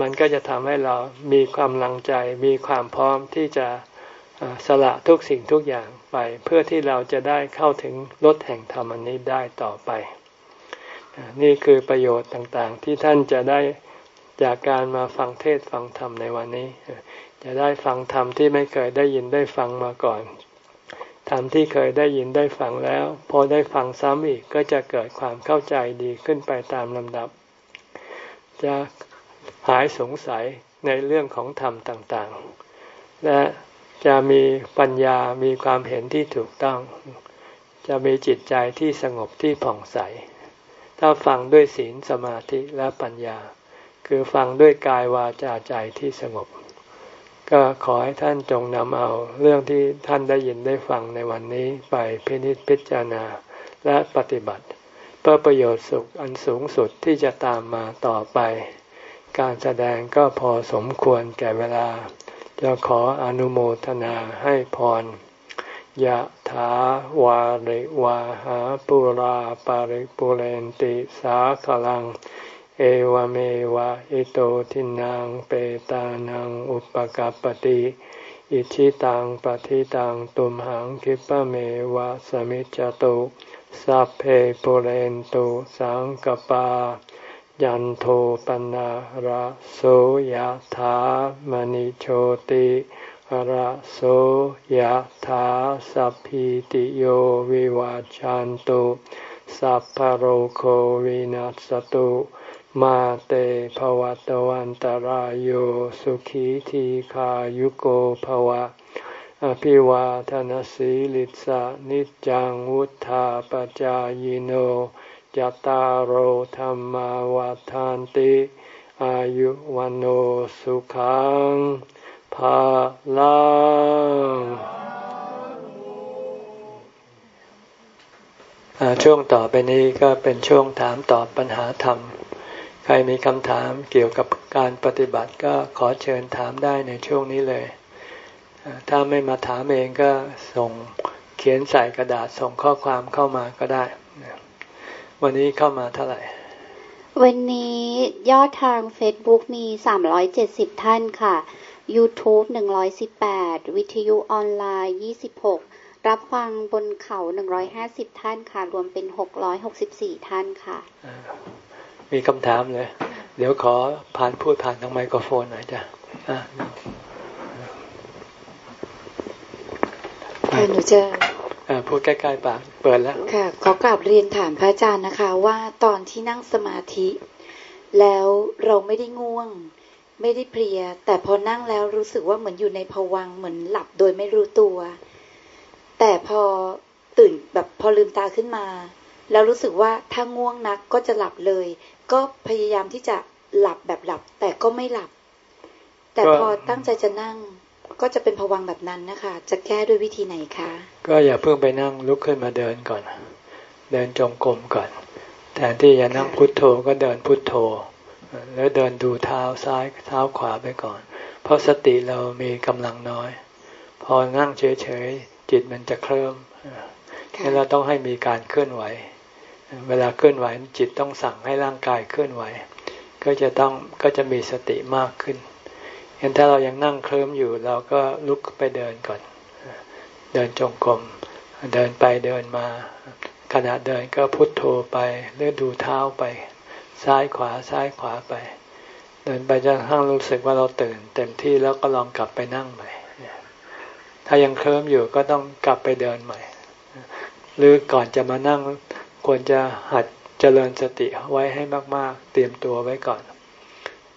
มันก็จะทำให้เรามีความลังใจ มีความพร้อมที่จะสละทุกสิ่งทุกอย่างไป เพื่อที่เราจะได้เข้าถึงรถแห่งธรรมอันนี้ได้ต่อไป นี่คือประโยชน์ต่างๆ ที่ท่านจะได้ จากการมาฟังเทศฟังธรรมในวันนี้ จะได้ฟังธรรมที่ไม่เคยได้ยินได้ฟังมาก่อนธรรมที่เคยได้ยินได้ฟังแล้ว พอได้ฟังซ้ำอีกก็จะเกิดความเข้าใจดีขึ้นไปตามลำดับ จะหายสงสัยในเรื่องของธรรมต่างๆ และจะมีปัญญามีความเห็นที่ถูกต้อง จะมีจิตใจที่สงบที่ผ่องใส ถ้าฟังด้วยศีลสมาธิและปัญญา คือฟังด้วยกายวาจาใจที่สงบ ก็ขอให้ท่านจงนำเอาเรื่องที่ท่านได้ยินได้ฟังในวันนี้ไปพินิจพิจารณาและปฏิบัติ เพื่อประโยชน์สุขอันสูงสุดที่จะตามมาต่อไป การแสดงก็พอสมควรแก่เวลา จะขออนุโมทนาให้พรยะถาวาริวาหาปุราปาริปุเรนติสาขลัง เอวเมวะอิโตทินังเปตานังอุปกัปติอิชิตังปฏิตังตุมหังคิปะเมวะสมิจจตุสัพเพปุเรนตุสังกปา ยันโทปนะระโสยถามณิโชติระโสยถาสัพพิติโยวิวาจันตุสัพพโรโควินัสตุ มาเตภวัตวันตารโยสุขีทีขายุโกภวะ อภิวาทนสีลิสะนิจังวุธาปจายโนจตารโหธรรมวาทานติ อายุวันโอสุขังภาลังช่วงต่อไปนี้ก็เป็นช่วงถามตอบปัญหาธรรม ครมีคำถามเกี่ยวกับการปฏิบัติก็ขอเชิญถามได้ในช่วงนี้เลย ถ้าไม่มาถามเองก็ส่งเขียนใส่กระดาษส่งข้อความเข้ามาก็ได้ วันนี้เข้ามาเท่าไหร่ วันนี้ยอดทาง Facebook มี 370 ท่านค่ะ YouTube 118 วิทยุออนไลน์ 26 รับฟังบนเขา 150 ท่านค่ะ รวมเป็น 664 ท่านค่ะ มีคำถามเลย เดี๋ยวขอผ่านพูดผ่านทางไมโครโฟนหน่อยจ้ะค่ะหนูจะพูดใกล้ๆปากเปิดแล้ว ค่ะ ขอกราบเรียนถามพระอาจารย์นะคะ ว่าตอนที่นั่งสมาธิ แล้วเราไม่ได้ง่วง ไม่ได้เพลีย แต่พอนั่งแล้วรู้สึกว่าเหมือนอยู่ในภวังเหมือนหลับโดยไม่รู้ตัว แต่พอตื่นแบบพอลืมตาขึ้นมา แล้วรู้สึกว่าถ้าง่วงนักก็จะหลับเลย ก็พยายามที่จะหลับแบบหลับ แต่ก็ไม่หลับ แต่พอตั้งใจจะนั่ง ก็จะเป็นผวังแบบนั้นนะคะ จะแก้ด้วยวิธีไหนคะ ก็อย่าเพิ่งไปนั่งลุกขึ้นมาเดินก่อน เดินจงกรมก่อนแทนที่จะนั่งพุทโธก็เดินพุทโธ แล้วเดินดูเท้าซ้ายเท้าขวาไปก่อน เพราะสติเรามีกำลังน้อย พอนั่งเฉยๆจิตมันจะเคลิ้มเราเราต้องให้มีการเคลื่อนไหว เวลาเคลื่อนไหวจิตต้องสั่งให้ร่างกายเคลื่อนไหว ก็จะต้องก็จะมีสติมากขึ้นเห็นถ้าเรายังนั่งเคลิ้มอยู่ เราก็ลุกไปเดินก่อน เดินจงกรมเดินไปเดินมา ขณะเดินก็พุทโธไปเลือดูเท้าไป ซ้ายขวาซ้ายขวาไป เดินไปจนทั้งรู้สึกว่าเราตื่น เต็มที่แล้วก็ลองกลับไปนั่งใหม่ถ้ายังเคลิ้มอยู่ก็ต้องกลับไปเดินใหม่ หรือก่อนจะมานั่ง ควรจะหัดเจริญสติไว้ให้มาก ๆ เตรียมตัวไว้ก่อน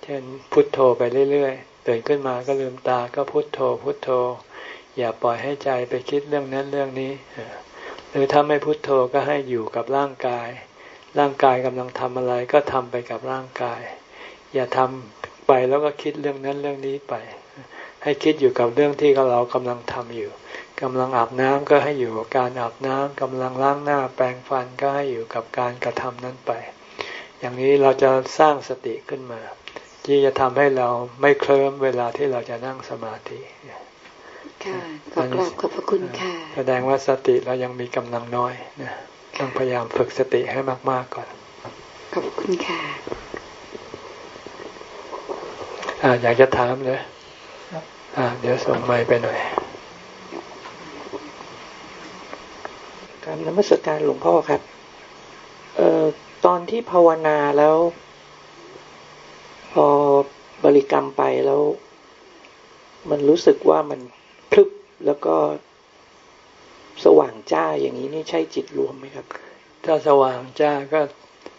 เช่นพุทโธไปเรื่อยๆตื่นขึ้นมาก็ลืมตาก็พุโทโธ พุโทโธ อย่าปล่อยให้ใจไปคิดเรื่องนั้นเรื่องนี้ หรือถ้าไม่พุโทโธก็ให้อยู่กับร่างกาย ร่างกายกำลังทำอะไรก็ทำไปกับร่างกาย อย่าทำไปแล้วก็คิดเรื่องนั้นเรื่องนี้ไป ให้คิดอยู่กับเรื่องที่เรากำลังทำอยู่ กำลังอาบน้ำก็ให้อยู่กับการอาบน้ำกำลังล้างหน้าแปรงฟันก็ให้อยู่กับการกระทำนั้นไป อย่างนี้เราจะสร้างสติขึ้นมา ที่จะทำให้เราไม่เคลิ้มเวลาที่เราจะนั่งสมาธิค่ะขอบขอบพระคุณค่ะแสดงว่าสติเรายังมีกำลังน้อยนะต้องพยายามฝึกสติให้มาก ๆก่อน ขอบคุณค่ะอ่าอยากจะถามเลยอ่าเดี๋ยวส่งไมค์ไปหน่อย การนมัสการหลวงพ่อครับเอ่อตอนที่ภาวนาแล้ว พอบริกรรมไปแล้ว มันรู้สึกว่ามันพลึบแล้วก็สว่างจ้าอย่างนี้นี่ใช่จิตรวมไหมครับ ถ้าสว่างจ้าก็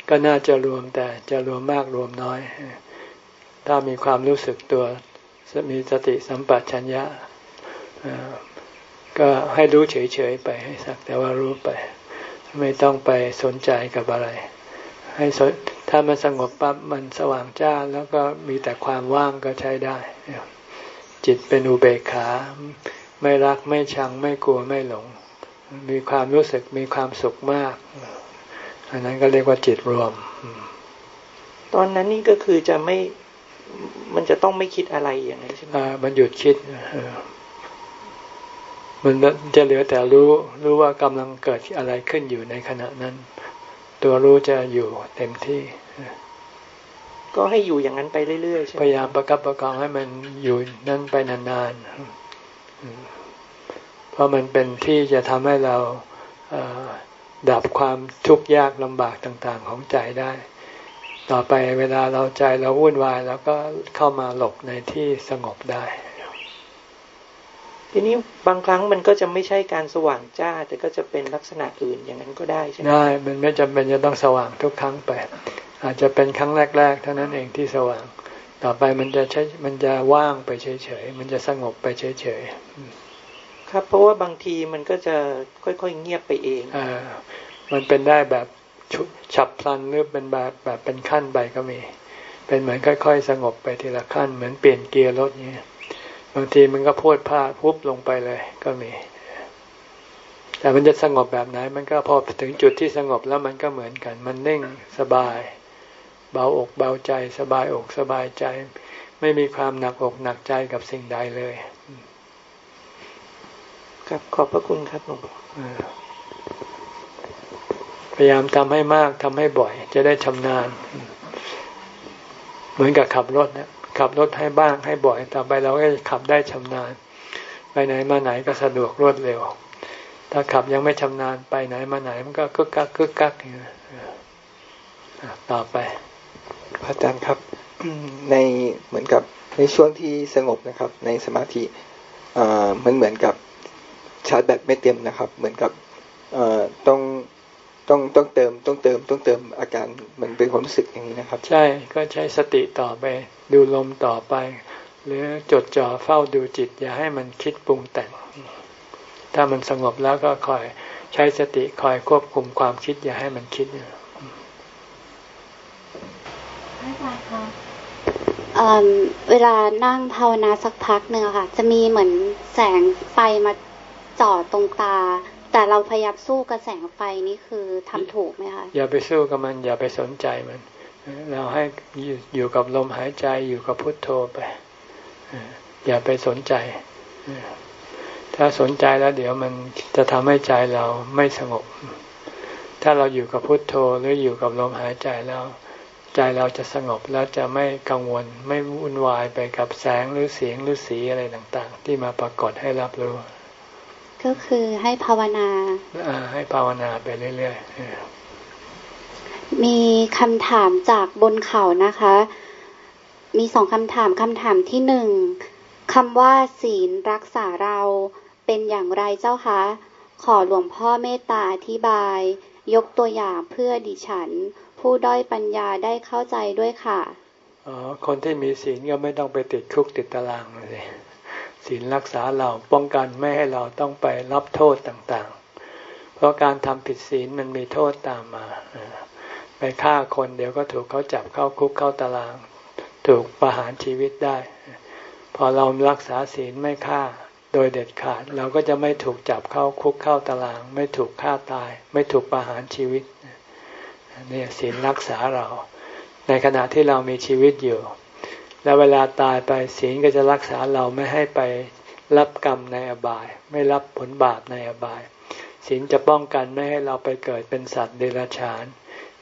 ก็น่าจะรวมแต่จะรวมมากรวมน้อย ถ้ามีความรู้สึกตัวมีสติสัมปชัญญะ ก็ให้รู้เฉยๆไปให้สักแต่ว่ารู้ไป ไม่ต้องไปสนใจกับอะไร ให้สนถ้ามันสงบปั๊บมันสว่างจ้าแล้วก็มีแต่ความว่างก็ใช้ได้ จิตเป็นอุเบกขา ไม่รักไม่ชังไม่กลัวไม่หลง มีความรู้สึกมีความสุขมากอันนั้นก็เรียกว่าจิตรวม ตอนนั้นนี่ก็คือจะไม่มันจะต้องไม่คิดอะไรอย่างนี้ใช่ไหมมันหยุดคิด มันจะเหลือแต่รู้รู้ว่ากำลังเกิดอะไรขึ้นอยู่ในขณะนั้น ตัวรู้จะอยู่เต็มที่ ก็ให้อยู่อย่างนั้นไปเรื่อยๆใช่ไหมพยายามประกับประกองให้มันอยู่นั่นไปนานๆเพราะมันเป็นที่จะทำให้เราดับความทุกข์ยากลำบากต่างๆของใจได้ ต่อไปเวลาเราใจเราวุ่นวาย แล้วก็เข้ามาหลบในที่สงบได้ ทีนี้บางครั้งมันก็จะไม่ใช่การสว่างจ้า แต่ก็จะเป็นลักษณะอื่นอย่างนั้นก็ได้ใช่ไหมได้มันไม่จำเป็นจะต้องสว่างทุกครั้งไป อาจจะเป็นครั้งแรก ๆ เท่านั้นเองที่สว่าง ต่อไปมันจะใช้มันจะว่างไปเฉยๆมันจะสงบไปเฉยๆครับ เพราะว่าบางทีมันก็จะค่อยๆเงียบไปเองอ่ามันเป็นได้แบบฉับพลันหรือเป็นแบบแบบเป็นขั้นไปก็มี เป็นเหมือนค่อย ๆ สงบไปทีละขั้น เหมือนเปลี่ยนเกียร์รถเนี้ย บางทีมันก็พูดพลาดพุบลงไปเลย ก็มี แต่มันจะสงบแบบไหน มันก็พอถึงจุดที่สงบแล้วมันก็เหมือนกัน มันนิ่งสบาย เบาอกเบาใจ สบายอกสบายใจ ไม่มีความหนักอกหนักใจกับสิ่งใดเลยครับขอบพระคุณครับหลวงพ่อพยายามทำให้มากทำให้บ่อย จะได้ชำนาญ เหมือนกับขับรถเนี่ย ขับรถให้บ้างให้บ่อยต่อไปเราก็ขับได้ชำนาญ ไปไหนมาไหนก็สะดวกรวดเร็ว ถ้าขับยังไม่ชำนาญไปไหนมาไหนมันก็กึกกักกึกกักอย่างต่อไป พระอาจารย์ครับในเหมือนกับในช่วงที่สงบนะครับ ในสมาธิมันเหมือนกับชาร์จแบตไม่เต็มนะครับ เหมือนกับต้อง ต้องต้องเติมต้องเติมต้องเติมอาการมันเป็นความรู้สึกอย่างนี้นะครับ ใช่ก็ใช้สติต่อไป ดูลมต่อไป หรือจดจ่อเฝ้าดูจิต อย่าให้มันคิดปรุงแต่ง ถ้ามันสงบแล้วก็คอยใช้สติคอยควบคุมความคิด อย่าให้มันคิดอาจารย์คะเวลานั่งภาวนาสักพักหนึ่งค่ะ จะมีเหมือนแสงไฟมาจ่อตรงตา แต่เราพยายามสู้กระแสงไฟนี่คือทำถูกไหมคะ อย่าไปสู้กับมันอย่าไปสนใจมัน เราให้อยู่กับลมหายใจอยู่กับพุทโธไป อย่าไปสนใจ ถ้าสนใจแล้วเดี๋ยวมันจะทำให้ใจเราไม่สงบ ถ้าเราอยู่กับพุทโธหรืออยู่กับลมหายใจแล้วใจเราจะสงบแล้วจะไม่กังวลไม่วุ่นวายไปกับแสงหรือเสียงหรือสีอะไรต่างๆ ที่มาปรากฏให้รับรู้ ก็คือให้ภาวนาให้ภาวนาไปเรื่อยๆมีคำถามจากบนเขานะคะ มีสองคำถามคำถามที่หนึ่งคำว่าศีลรักษาเราเป็นอย่างไรเจ้าคะ ขอหลวงพ่อเมตตาอธิบาย ยกตัวอย่างเพื่อดิฉัน ผู้ด้อยปัญญาได้เข้าใจด้วยค่ะอ๋อคนที่มีศีลก็ไม่ต้องไปติดคุกติดตารางเลย ศีลรักษาเราป้องกันไม่ให้เราต้องไปรับโทษต่างๆ เพราะการทำผิดศีลมันมีโทษตามมา ไปฆ่าคนเดี๋ยวก็ถูกเขาจับเข้าคุกเข้าตาราง ถูกประหารชีวิตได้ พอเรารักษาศีลไม่ฆ่าโดยเด็ดขาดเราก็จะไม่ถูกจับเข้าคุกเข้าตาราง ไม่ถูกฆ่าตาย ไม่ถูกประหารชีวิตนี่ศีลรักษาเรา ในขณะที่เรามีชีวิตอยู่ แล้วเวลาตายไปศีลก็จะรักษาเราไม่ให้ไปรับกรรมในอบาย ไม่รับผลบาปในอบายศีลจะป้องกันไม่ให้เราไปเกิดเป็นสัตว์เดรัจฉาน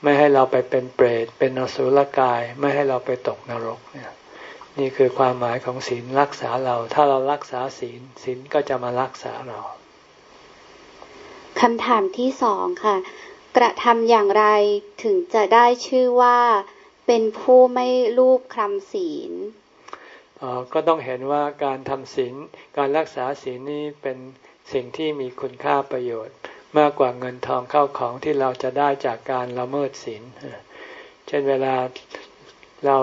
ไม่ให้เราไปเป็นเปรต เป็นอสุรกาย ไม่ให้เราไปตกนรกเนี่ยนี่คือความหมายของศีลรักษาเรา ถ้าเรารักษาศีลศีลก็จะมารักษาเราคำถามที่สองค่ะ กระทำอย่างไรถึงจะได้ชื่อว่า เป็นผู้ไม่รูปคลำศีลก็ต้องเห็นว่าการทำศีลการรักษาศีลนี้เป็นสิ่งที่มีคุณค่าประโยชน์ มากกว่าเงินทองเข้าของที่เราจะได้จากการละเมิดศีลเช่นเวลาเรา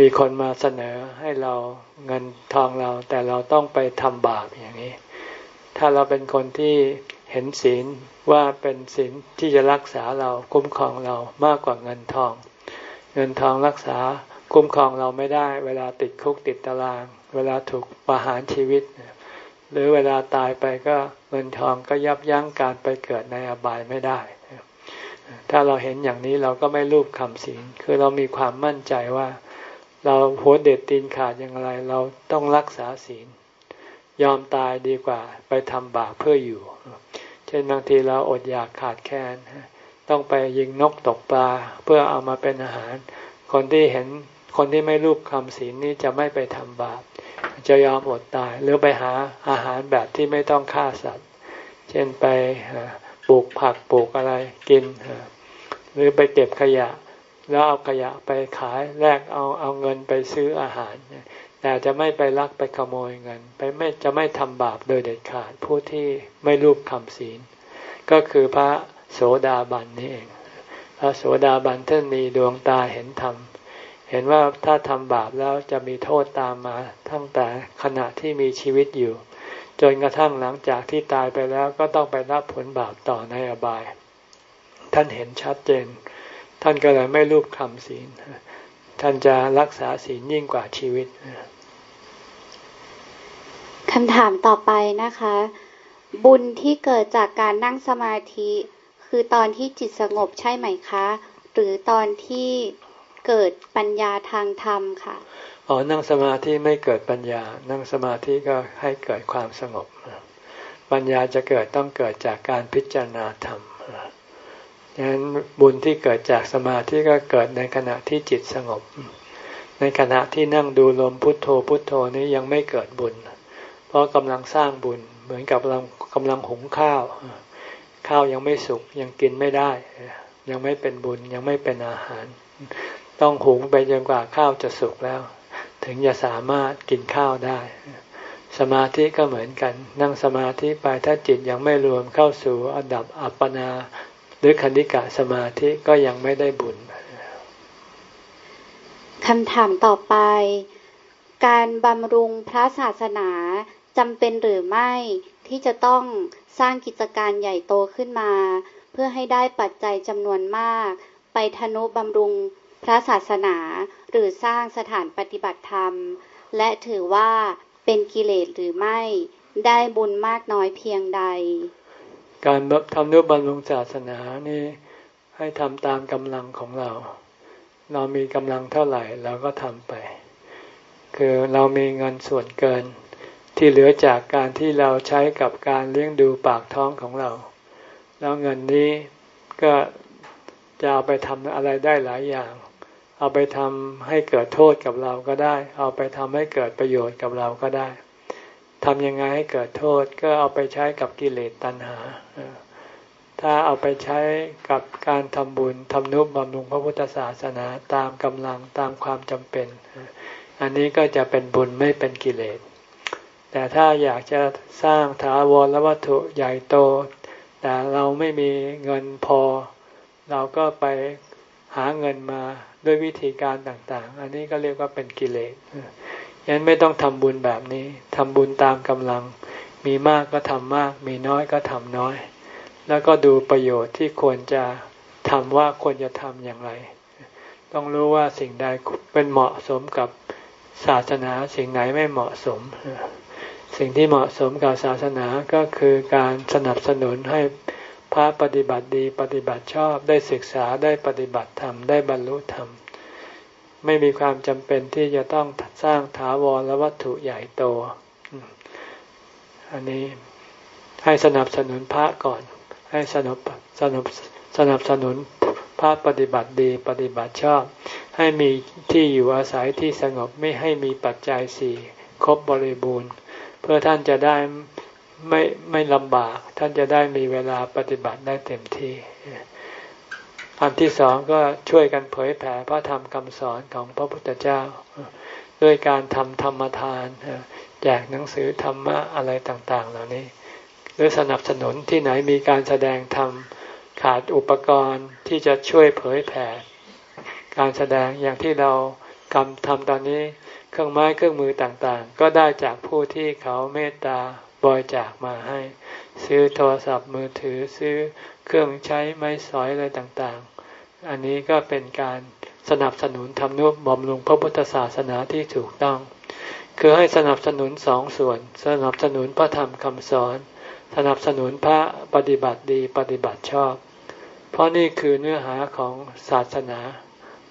มีคนมาเสนอให้เราเงินทองเรา แต่เราต้องไปทำบาปอย่างนี้ ถ้าเราเป็นคนที่เห็นศีลว่าเป็นศีลที่จะรักษาเราคุ้มครองเรามากกว่าเงินทอง เงินทองรักษาคุ้มครองเราไม่ได้ เวลาติดคุกติดตาราง เวลาถูกประหารชีวิต หรือเวลาตายไปก็เงินทองก็ยับยั้งการไปเกิดในอบายไม่ได้ ถ้าเราเห็นอย่างนี้เราก็ไม่รูปคำศีลคือเรามีความมั่นใจว่า เราหัวเด็ดตีนขาดอย่างไร เราต้องรักษาศีล ยอมตายดีกว่า ไปทำบาปเพื่ออยู่ เช่นบางทีเราอดอยากขาดแคลน ต้องไปยิงนกตกปลาเพื่อเอามาเป็นอาหาร คนที่เห็นคนที่ไม่รูปคำศีลนี้จะไม่ไปทำบาป จะยอมอดตายหรือไปหาอาหารแบบที่ไม่ต้องฆ่าสัตว์ เช่นไปปลูกผักปลูกอะไรกิน หรือไปเก็บขยะ แล้วเอาขยะไปขายแลกเอาเอาเงินไปซื้ออาหาร แต่จะไม่ไปลักไปขโมยเงิน ไปไม่จะไม่ทำบาปโดยเด็ดขาดผู้ที่ไม่รูปคำศีล ก็คือพระ โสดาบันนี่เองพระโสดาบันท่านมีดวงตาเห็นธรรม เห็นว่าถ้าทำบาปแล้วจะมีโทษตามมา ตั้งแต่ขณะที่มีชีวิตอยู่ จนกระทั่งหลังจากที่ตายไปแล้วก็ต้องไปรับผลบาปต่อในอบาย ท่านเห็นชัดเจน ท่านก็เลยไม่รูปคำศีล ท่านจะรักษาศีลยิ่งกว่าชีวิตคำถามต่อไปนะคะ บุญที่เกิดจากการนั่งสมาธิ คือตอนที่จิตสงบใช่ไหมคะ หรือตอนที่เกิดปัญญาทางธรรมค่ะ อ๋อ นั่งสมาธิไม่เกิดปัญญา นั่งสมาธิก็ให้เกิดความสงบ ปัญญาจะเกิดต้องเกิดจากการพิจารณาธรรมดังนั้นบุญที่เกิดจากสมาธิก็เกิดในขณะที่จิตสงบ ในขณะที่นั่งดูลมพุทโธพุทโธนี้ยังไม่เกิดบุญ เพราะกำลังสร้างบุญเหมือนกับกำลังกำลังหุงข้าว ข้าวยังไม่สุกยังกินไม่ได้ ยังไม่เป็นบุญยังไม่เป็นอาหาร ต้องหุงไปจนกว่าข้าวจะสุกแล้ว ถึงจะสามารถกินข้าวได้ สมาธิก็เหมือนกัน นั่งสมาธิไปถ้าจิตยังไม่รวมเข้าสู่อันดับอัปปนา หรือคณิกะสมาธิก็ยังไม่ได้บุญคำถามต่อไป การบำรุงพระศาสนาจำเป็นหรือไม่ ที่จะต้องสร้างกิจการใหญ่โตขึ้นมา เพื่อให้ได้ปัจจัยจำนวนมาก ไปทนุบำรุงพระศาสนา หรือสร้างสถานปฏิบัติธรรม และถือว่าเป็นกิเลสหรือไม่ ได้บุญมากน้อยเพียงใด การทำนุบำรุงศาสนานี่ให้ทำตามกำลังของเรา เรามีกำลังเท่าไหร่เราก็ทำไป คือเรามีเงินส่วนเกิน ที่เหลือจากการที่เราใช้กับการเลี้ยงดูปากท้องของเรา แล้วเงินนี้ก็จะเอาไปทำอะไรได้หลายอย่าง เอาไปทำให้เกิดโทษกับเราก็ได้ เอาไปทำให้เกิดประโยชน์กับเราก็ได้ทำยังไงให้เกิดโทษก็เอาไปใช้กับกิเลสตัณหา ถ้าเอาไปใช้กับการทำบุญทำนุบำรุงพระพุทธศาสนาตามกำลังตามความจำเป็น อันนี้ก็จะเป็นบุญไม่เป็นกิเลส แต่ถ้าอยากจะสร้างถาวรวัตถุใหญ่โต แต่เราไม่มีเงินพอ เราก็ไปหาเงินมาด้วยวิธีการต่างๆ อันนี้ก็เรียกว่าเป็นกิเลสยันไม่ต้องทำบุญแบบนี้ทำบุญตามกำลัง มีมากก็ทำมาก มีน้อยก็ทำน้อย แล้วก็ดูประโยชน์ที่ควรจะทำว่าควรจะทำอย่างไร ต้องรู้ว่าสิ่งใดเป็นเหมาะสมกับศาสนาสิ่งไหนไม่เหมาะสม สิ่งที่เหมาะสมกับศาสนาก็คือการสนับสนุนให้พระปฏิบัติดีปฏิบัติชอบได้ศึกษาได้ปฏิบัติธรรมได้บรรลุธรรม ไม่มีความจำเป็นที่จะต้องสร้างถาวรและวัตถุใหญ่โต อันนี้ให้สนับสนุนพระก่อน ให้สนับสนับสนับสนุนพระปฏิบัติดีปฏิบัติชอบ ให้มีที่อยู่อาศัยที่สงบไม่ให้มีปัจจัยสี่ครบบริบูรณ์ เพื่อท่านจะได้ไม่ไม่ลำบาก ท่านจะได้มีเวลาปฏิบัติได้เต็มที่อันที่สองก็ช่วยกันเผยแผ่พระธรรมคำสอนของพระพุทธเจ้า ด้วยการทำธรรมทานแจกหนังสือธรรมะอะไรต่าง ๆ เหล่านี้ หรือสนับสนุนที่ไหนมีการแสดงธรรมขาดอุปกรณ์ที่จะช่วยเผยแผ่การแสดงอย่างที่เรากำทำตอนนี้ เครื่องไม้เครื่องมือต่างๆ ก็ได้จากผู้ที่เขาเมตตาบริจาคมาให้ ซื้อโทรศัพท์มือถือซื้อเครื่องใช้ไม้สอยอะไรต่างๆ อันนี้ก็เป็นการสนับสนุนทำนุบำรุงพระพุทธศาสนาที่ถูกต้อง คือให้สนับสนุนสองส่วน สนับสนุนพระธรรมคำสอน สนับสนุนพระปฏิบัติดีปฏิบัติชอบ เพราะนี่คือเนื้อหาของศาสนา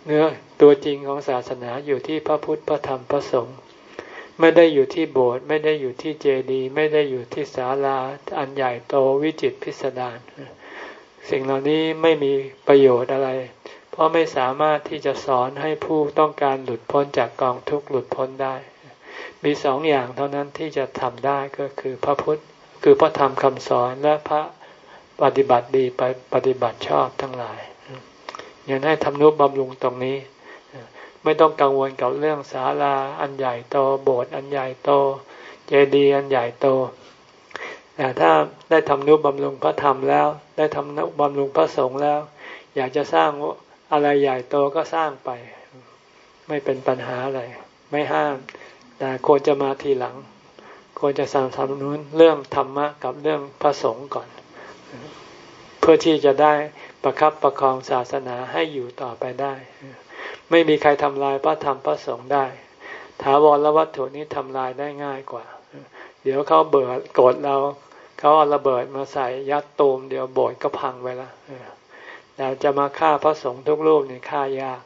เนื้อตัวจริงของศาสนาอยู่ที่พระพุทธพระธรรมพระสงฆ์ไม่ได้อยู่ที่โบสถ์ไม่ได้อยู่ที่เจดีย์ไม่ได้อยู่ที่ศาลาอันใหญ่โตวิจิตพิสดารสิ่งเหล่านี้ไม่มีประโยชน์อะไร เพราะไม่สามารถที่จะสอนให้ผู้ต้องการหลุดพ้นจากกองทุกข์หลุดพ้นได้ มีสองอย่างเท่านั้นที่จะทำได้ก็คือพระพุทธคือพระธรรมคำสอนและพระปฏิบัติดีไปปฏิบัติชอบทั้งหลาย ย่างให้ทำนุบำรุงตรงนี้ ไม่ต้องกังวลกับเรื่องศาลาอันใหญ่โตโบสถ์อันใหญ่โต เจดีย์อันใหญ่โตแต่ถ้าได้ทำนุบำรุงพระธรรมแล้ว ได้ทำนุบำรุงพระสงฆ์แล้ว อยากจะสร้างอะไรใหญ่โตก็สร้างไป ไม่เป็นปัญหาอะไร ไม่ห้าม แต่ควรจะมาทีหลัง ควรจะสร้างสนุนเรื่องธรรมะกับเรื่องพระสงฆ์ก่อน เพื่อที่จะได้ ประครับประคองศาสนาให้อยู่ต่อไปได้ ไม่มีใครทำลายพระธรรมพระสงฆ์ได้ ถาวรวัตถุนี้ทำลายได้ง่ายกว่า เดี๋ยวเขาเบิดโกรธเราเขาเอาระเบิดมาใส่ยัดตูมเดี๋ยวโบสถ์ก็พังไปละแต่จะมาฆ่าพระสงฆ์ทุกรูปนี่ฆ่ายาก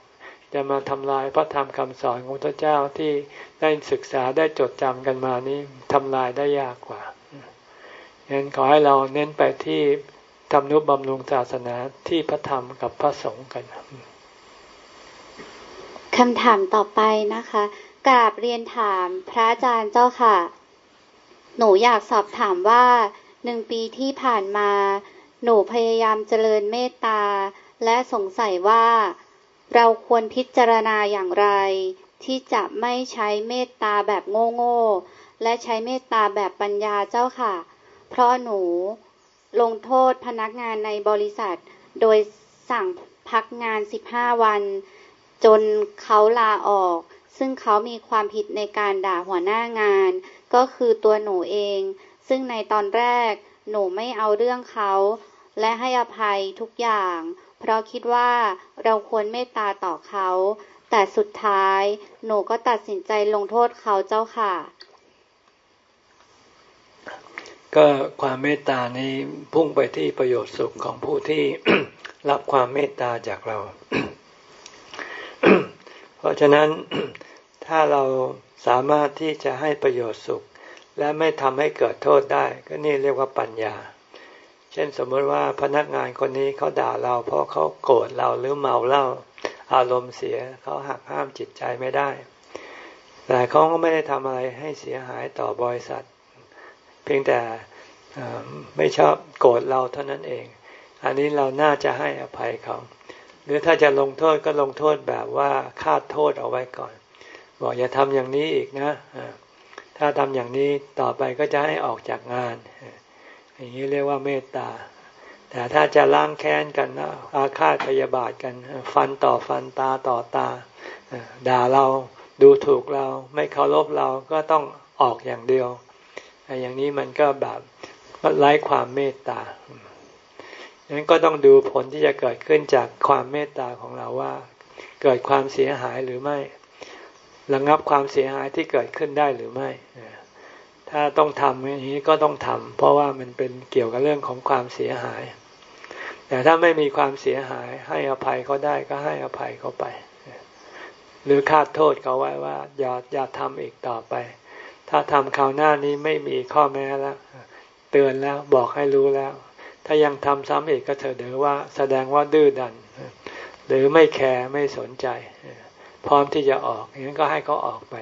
จะมาทำลายพระธรรมคำสอนของพระเจ้าที่ได้ศึกษาได้จดจำกันมานี้ทำลายได้ยากกว่าฉะนั้นขอให้เราเน้นไปที่ ทำนุบำรุงศาสนาที่พระธรรมกับพระสงฆ์กันคำถามต่อไปนะคะกราบเรียนถามพระอาจารย์เจ้าค่ะ หนูอยากสอบถามว่าหนึ่งปีที่ผ่านมา หนูพยายามเจริญเมตตา และสงสัยว่า เราควรพิจารณาอย่างไร ที่จะไม่ใช้เมตตาแบบโง่ๆและใช้เมตตาแบบปัญญาเจ้าค่ะ เพราะหนู ลงโทษพนักงานในบริษัท โดยสั่งพักงาน 15 วัน จนเขาลาออก ซึ่งเขามีความผิดในการด่าหัวหน้างาน ก็คือตัวหนูเอง ซึ่งในตอนแรกหนูไม่เอาเรื่องเขา และให้อภัยทุกอย่าง เพราะคิดว่าเราควรเมตตาต่อเขา แต่สุดท้ายหนูก็ตัดสินใจลงโทษเขาเจ้าค่ะ ก็ความเมตตานี้พุ่งไปที่ประโยชน์สุขของผู้ที่รับความเมตตาจากเรา เพราะฉะนั้นถ้าเราสามารถที่จะให้ประโยชน์สุข และไม่ทำให้เกิดโทษได้ ก็นี่เรียกว่าปัญญา เช่นสมมติว่าพนักงานคนนี้เขาด่าเรา เพราะเขาโกรธเราหรือเมาเหล้าอารมณ์เสียเขาหักห้ามจิตใจไม่ได้ แต่เขาก็ไม่ได้ทำอะไรให้เสียหายต่อบริษัท พียงแต่ไม่ชอบโกรธเราเท่านั้นเอง อันนี้เราน่าจะให้อภัยเขา หรือถ้าจะลงโทษก็ลงโทษแบบว่าคาดโทษเอาไว้ก่อน บอกอย่าทำอย่างนี้อีกนะ ถ้าทำอย่างนี้ต่อไปก็จะให้ออกจากงาน อย่างนี้เรียกว่าเมตตา แต่ถ้าจะล้างแค้นกันอาฆาตพยาบาทกัน ฟันต่อฟันตาต่อตา ด่าเราดูถูกเราไม่เคารพเราก็ต้องออกอย่างเดียว อย่างนี้มันก็แบบไร้ความเมตตาดังนั้นก็ต้องดูผลที่จะเกิดขึ้นจากความเมตตาของเราว่า เกิดความเสียหายหรือไม่ระงับความเสียหายที่เกิดขึ้นได้หรือไม่ ถ้าต้องทำอย่างนี้ก็ต้องทำเพราะว่ามันเป็นเกี่ยวกับเรื่องของความเสียหาย แต่ถ้าไม่มีความเสียหายให้อภัยเขาได้ก็ให้อภัยเขาไป หรือคาดโทษเขาไว้ว่าอย่าอย่าทำอีกต่อไป ถ้าทำคราวหน้านี้ไม่มีข้อแม้แล้ว เตือนแล้วบอกให้รู้แล้ว ถ้ายังทำซ้ำอีกก็เถอะเดี๋ยวว่า แสดงว่าดื้อดัน หรือไม่แคร์ไม่สนใจ พร้อมที่จะออกอย่างนั้นก็ให้เขาออกไป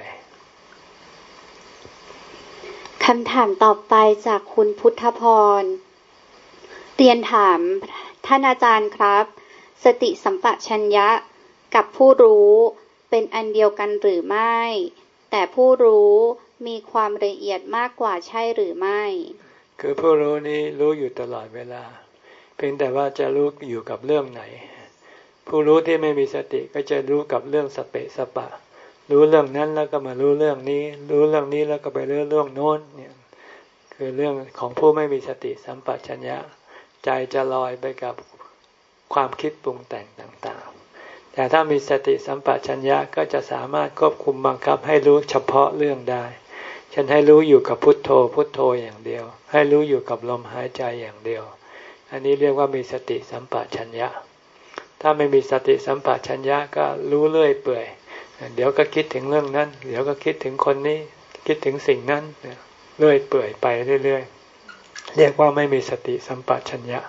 คำถามต่อไปจากคุณพุทธพรเรียนถามท่านอาจารย์ครับ สติสัมปชัญญะกับผู้รู้เป็นอันเดียวกันหรือไม่ แต่ผู้รู้ มีความละเอียดมากกว่าใช่หรือไม่ คือผู้รู้นี้รู้อยู่ตลอดเวลา เพียงแต่ว่าจะรู้อยู่กับเรื่องไหน ผู้รู้ที่ไม่มีสติก็จะรู้กับเรื่องสเปสปะ รู้เรื่องนั้นแล้วก็มารู้เรื่องนี้ รู้เรื่องนี้แล้วก็ไปเรื่องเรื่องโน้นเนี่ยคือเรื่องของผู้ไม่มีสติสัมปชัญญะ ใจจะลอยไปกับความคิดปรุงแต่งต่างๆ แต่ถ้ามีสติสัมปชัญญะก็จะสามารถควบคุมบังคับให้รู้เฉพาะเรื่องได้ ฉันให้รู้อยู่กับพุทโธพุทโธอย่างเดียว ให้รู้อยู่กับลมหายใจอย่างเดียว อันนี้เรียกว่ามีสติสัมปชัญญะ ถ้าไม่มีสติสัมปชัญญะก็รู้เรื่อยเปื่อย เดี๋ยวก็คิดถึงเรื่องนั้น เดี๋ยวก็คิดถึงคนนี้ คิดถึงสิ่งนั้น เรื่อยเปื่อยไปเรื่อยๆ เรียกว่าไม่มีสติสัมปชัญญะ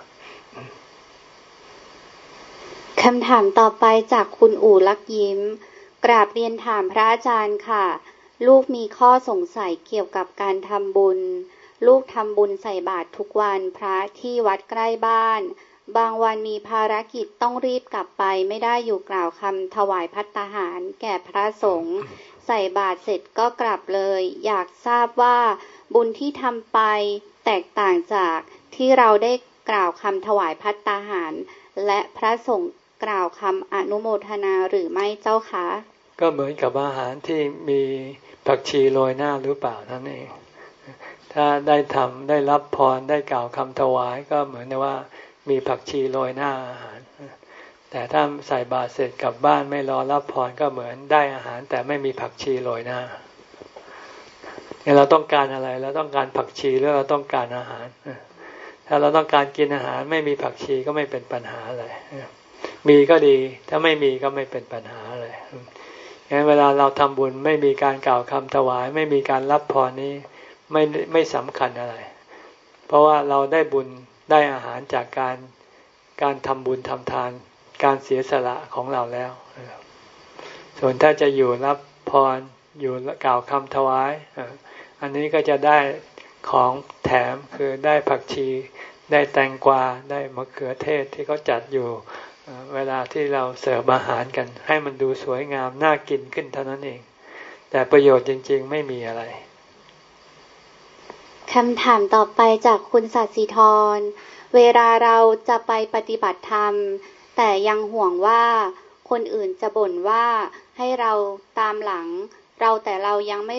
คำถามต่อไปจากคุณอู่ลักยิ้ม กราบเรียนถามพระอาจารย์ค่ะ ลูกมีข้อสงสัยเกี่ยวกับการทำบุญ ลูกทำบุญใส่บาตรทุกวันพระที่วัดใกล้บ้าน บางวันมีภารกิจต้องรีบกลับไปไม่ได้อยู่กล่าวคำถวายพัตตาหารแก่พระสงฆ์ใส่บาตรเสร็จก็กลับเลย อยากทราบว่าบุญที่ทำไปแตกต่างจากที่เราได้กล่าวคำถวายพัตตาหาร และพระสงฆ์กล่าวคำอนุโมทนาหรือไม่เจ้าคะ ก็เหมือนกับอาหารที่มี ผักชีโรยหน้าหรือเปล่านั่นเอง ถ้าได้ทำได้รับพรได้กล่าวคำถวายก็เหมือนว่ามีผักชีโรยหน้าอาหาร แต่ถ้าใส่บาตรเสร็จกลับบ้านไม่รอรับพรก็เหมือนได้อาหาร แต่ไม่มีผักชีโรยหน้าเนี่ยเราต้องการอะไรเราต้องการผักชีหรือเราต้องการอาหาร ถ้าเราต้องการกินอาหารไม่มีผักชีก็ไม่เป็นปัญหาอะไรมีก็ดี ถ้าไม่มีก็ไม่เป็นปัญหาเลย งั้นเวลาเราทำบุญไม่มีการกล่าวคำถวาย ไม่มีการรับพรนี้ไม่ไม่สำคัญอะไร เพราะว่าเราได้บุญได้อาหารจากการการทำบุญทำทาน การเสียสละของเราแล้ว ส่วนถ้าจะอยู่รับพรอยู่กล่าวคำถวาย อันนี้ก็จะได้ของแถมคือได้ผักชี ได้แตงกวา ได้มะเขือเทศที่เขาจัดอยู่ เวลาที่เราเสิร์ฟอาหารกัน ให้มันดูสวยงามน่ากินขึ้นเท่านั้นเอง แต่ประโยชน์จริง ๆ ไม่มีอะไรคำถามต่อไปจากคุณสัตสิธร เวลาเราจะไปปฏิบัติธรรม แต่ยังห่วงว่าคนอื่นจะบ่นว่าให้เราตามหลัง เราแต่เรายังไม่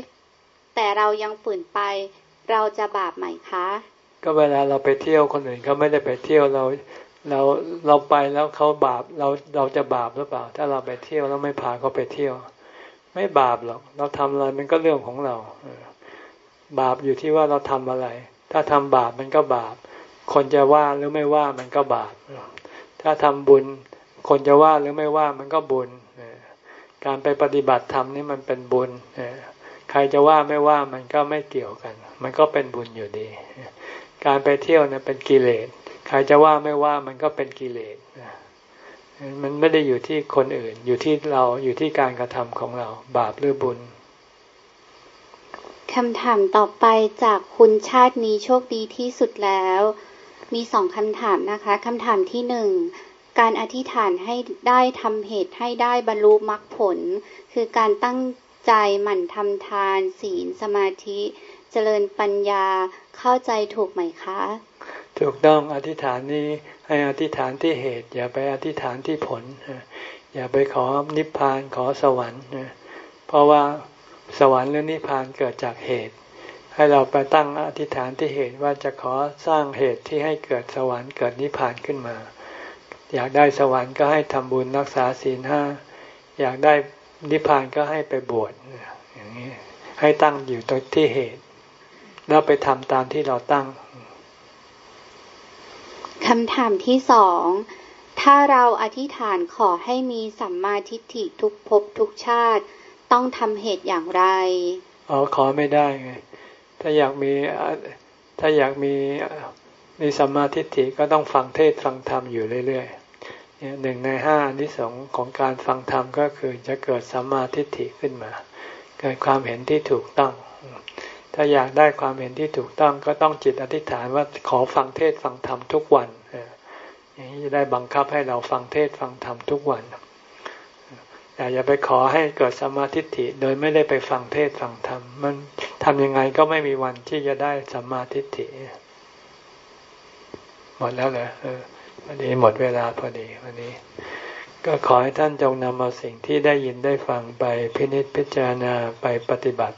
แต่เรายังฝืนไป เราจะบาปไหมคะ ก็เวลาเราไปเที่ยวคนอื่นเขาไม่ได้ไปเที่ยวเรา เราเราไปแล้วเขาบาปเราเราจะบาปหรือเปล่า ถ้าเราไปเที่ยวแล้วไม่พาเขาไปเที่ยว ไม่บาปหรอก เราทำอะไรมันก็เรื่องของเราบาปอยู่ที่ว่าเราทำอะไร ถ้าทำบาปมันก็บาป คนจะว่าหรือไม่ว่ามันก็บาป ถ้าทำบุญ คนจะว่าหรือไม่ว่ามันก็บุญการไปปฏิบัติธรรมนี่มันเป็นบุญใครจะว่าไม่ว่ามันก็ไม่เกี่ยวกัน มันก็เป็นบุญอยู่ดี การไปเที่ยวเนี่ยเป็นกิเลส ใครจะว่าไม่ว่ามันก็เป็นกิเลสมันไม่ได้อยู่ที่คนอื่น อยู่ที่เราอยู่ที่การกระทำของเรา บาปหรือบุญคำถามต่อไปจากคุณชาตินี้โชคดีที่สุดแล้ว มีสองคำถามนะคะคำถามที่หนึ่งการอธิษฐานให้ได้ทำเหตุให้ได้บรรลุมรรคผล คือการตั้งใจหมั่นทำทาน ศีลสมาธิ เจริญปัญญาเข้าใจถูกไหมคะ ถูกต้องอธิษฐานนี้ให้อธิษฐานที่เหตุ อย่าไปอธิษฐานที่ผล อย่าไปขอนิพพานขอสวรรค์เพราะว่าสวรรค์หรือนิพพานเกิดจากเหตุ ให้เราไปตั้งอธิษฐานที่เหตุว่าจะขอสร้างเหตุที่ให้เกิดสวรรค์เกิดนิพพานขึ้นมา อยากได้สวรรค์ก็ให้ทำบุญรักษาศีลห้าอยากได้นิพพานก็ให้ไปบวชอย่างนี้ให้ตั้งอยู่ตรงที่เหตุ แล้วไปทำตามที่เราตั้ง คำถามที่สอง ถ้าเราอธิษฐานขอให้มีสัมมาทิฏฐิทุกภพทุกชาติ ต้องทำเหตุอย่างไร อ๋อ ขอไม่ได้ไง ถ้าอยากมี ถ้าอยากมีมีสัมมาทิฏฐิก็ต้องฟังเทศฟังธรรมอยู่เรื่อยๆหนึ่งในห้าที่สองของการฟังธรรมก็คือจะเกิดสัมมาทิฏฐิขึ้นมา เกิดความเห็นที่ถูกต้อง ถ้าอยากได้ความเห็นที่ถูกต้องก็ต้องจิตอธิษฐานว่าขอฟังเทศฟังธรรมทุกวันอย่างนี้จะได้บังคับให้เราฟังเทศฟังธรรมทุกวันแต่อย่าไปขอให้เกิดสมาธิิโดยไม่ได้ไปฟังเทศฟังธรรมมันทำยังไงก็ไม่มีวันที่จะได้สมาธิิหมดแล้วเหรอวันนี้หมดเวลาพอดีวันนี้ ก็ขอให้ท่านจงนำเอาสิ่งที่ได้ยินได้ฟังไปพินิจพิจารณาไปปฏิบัติ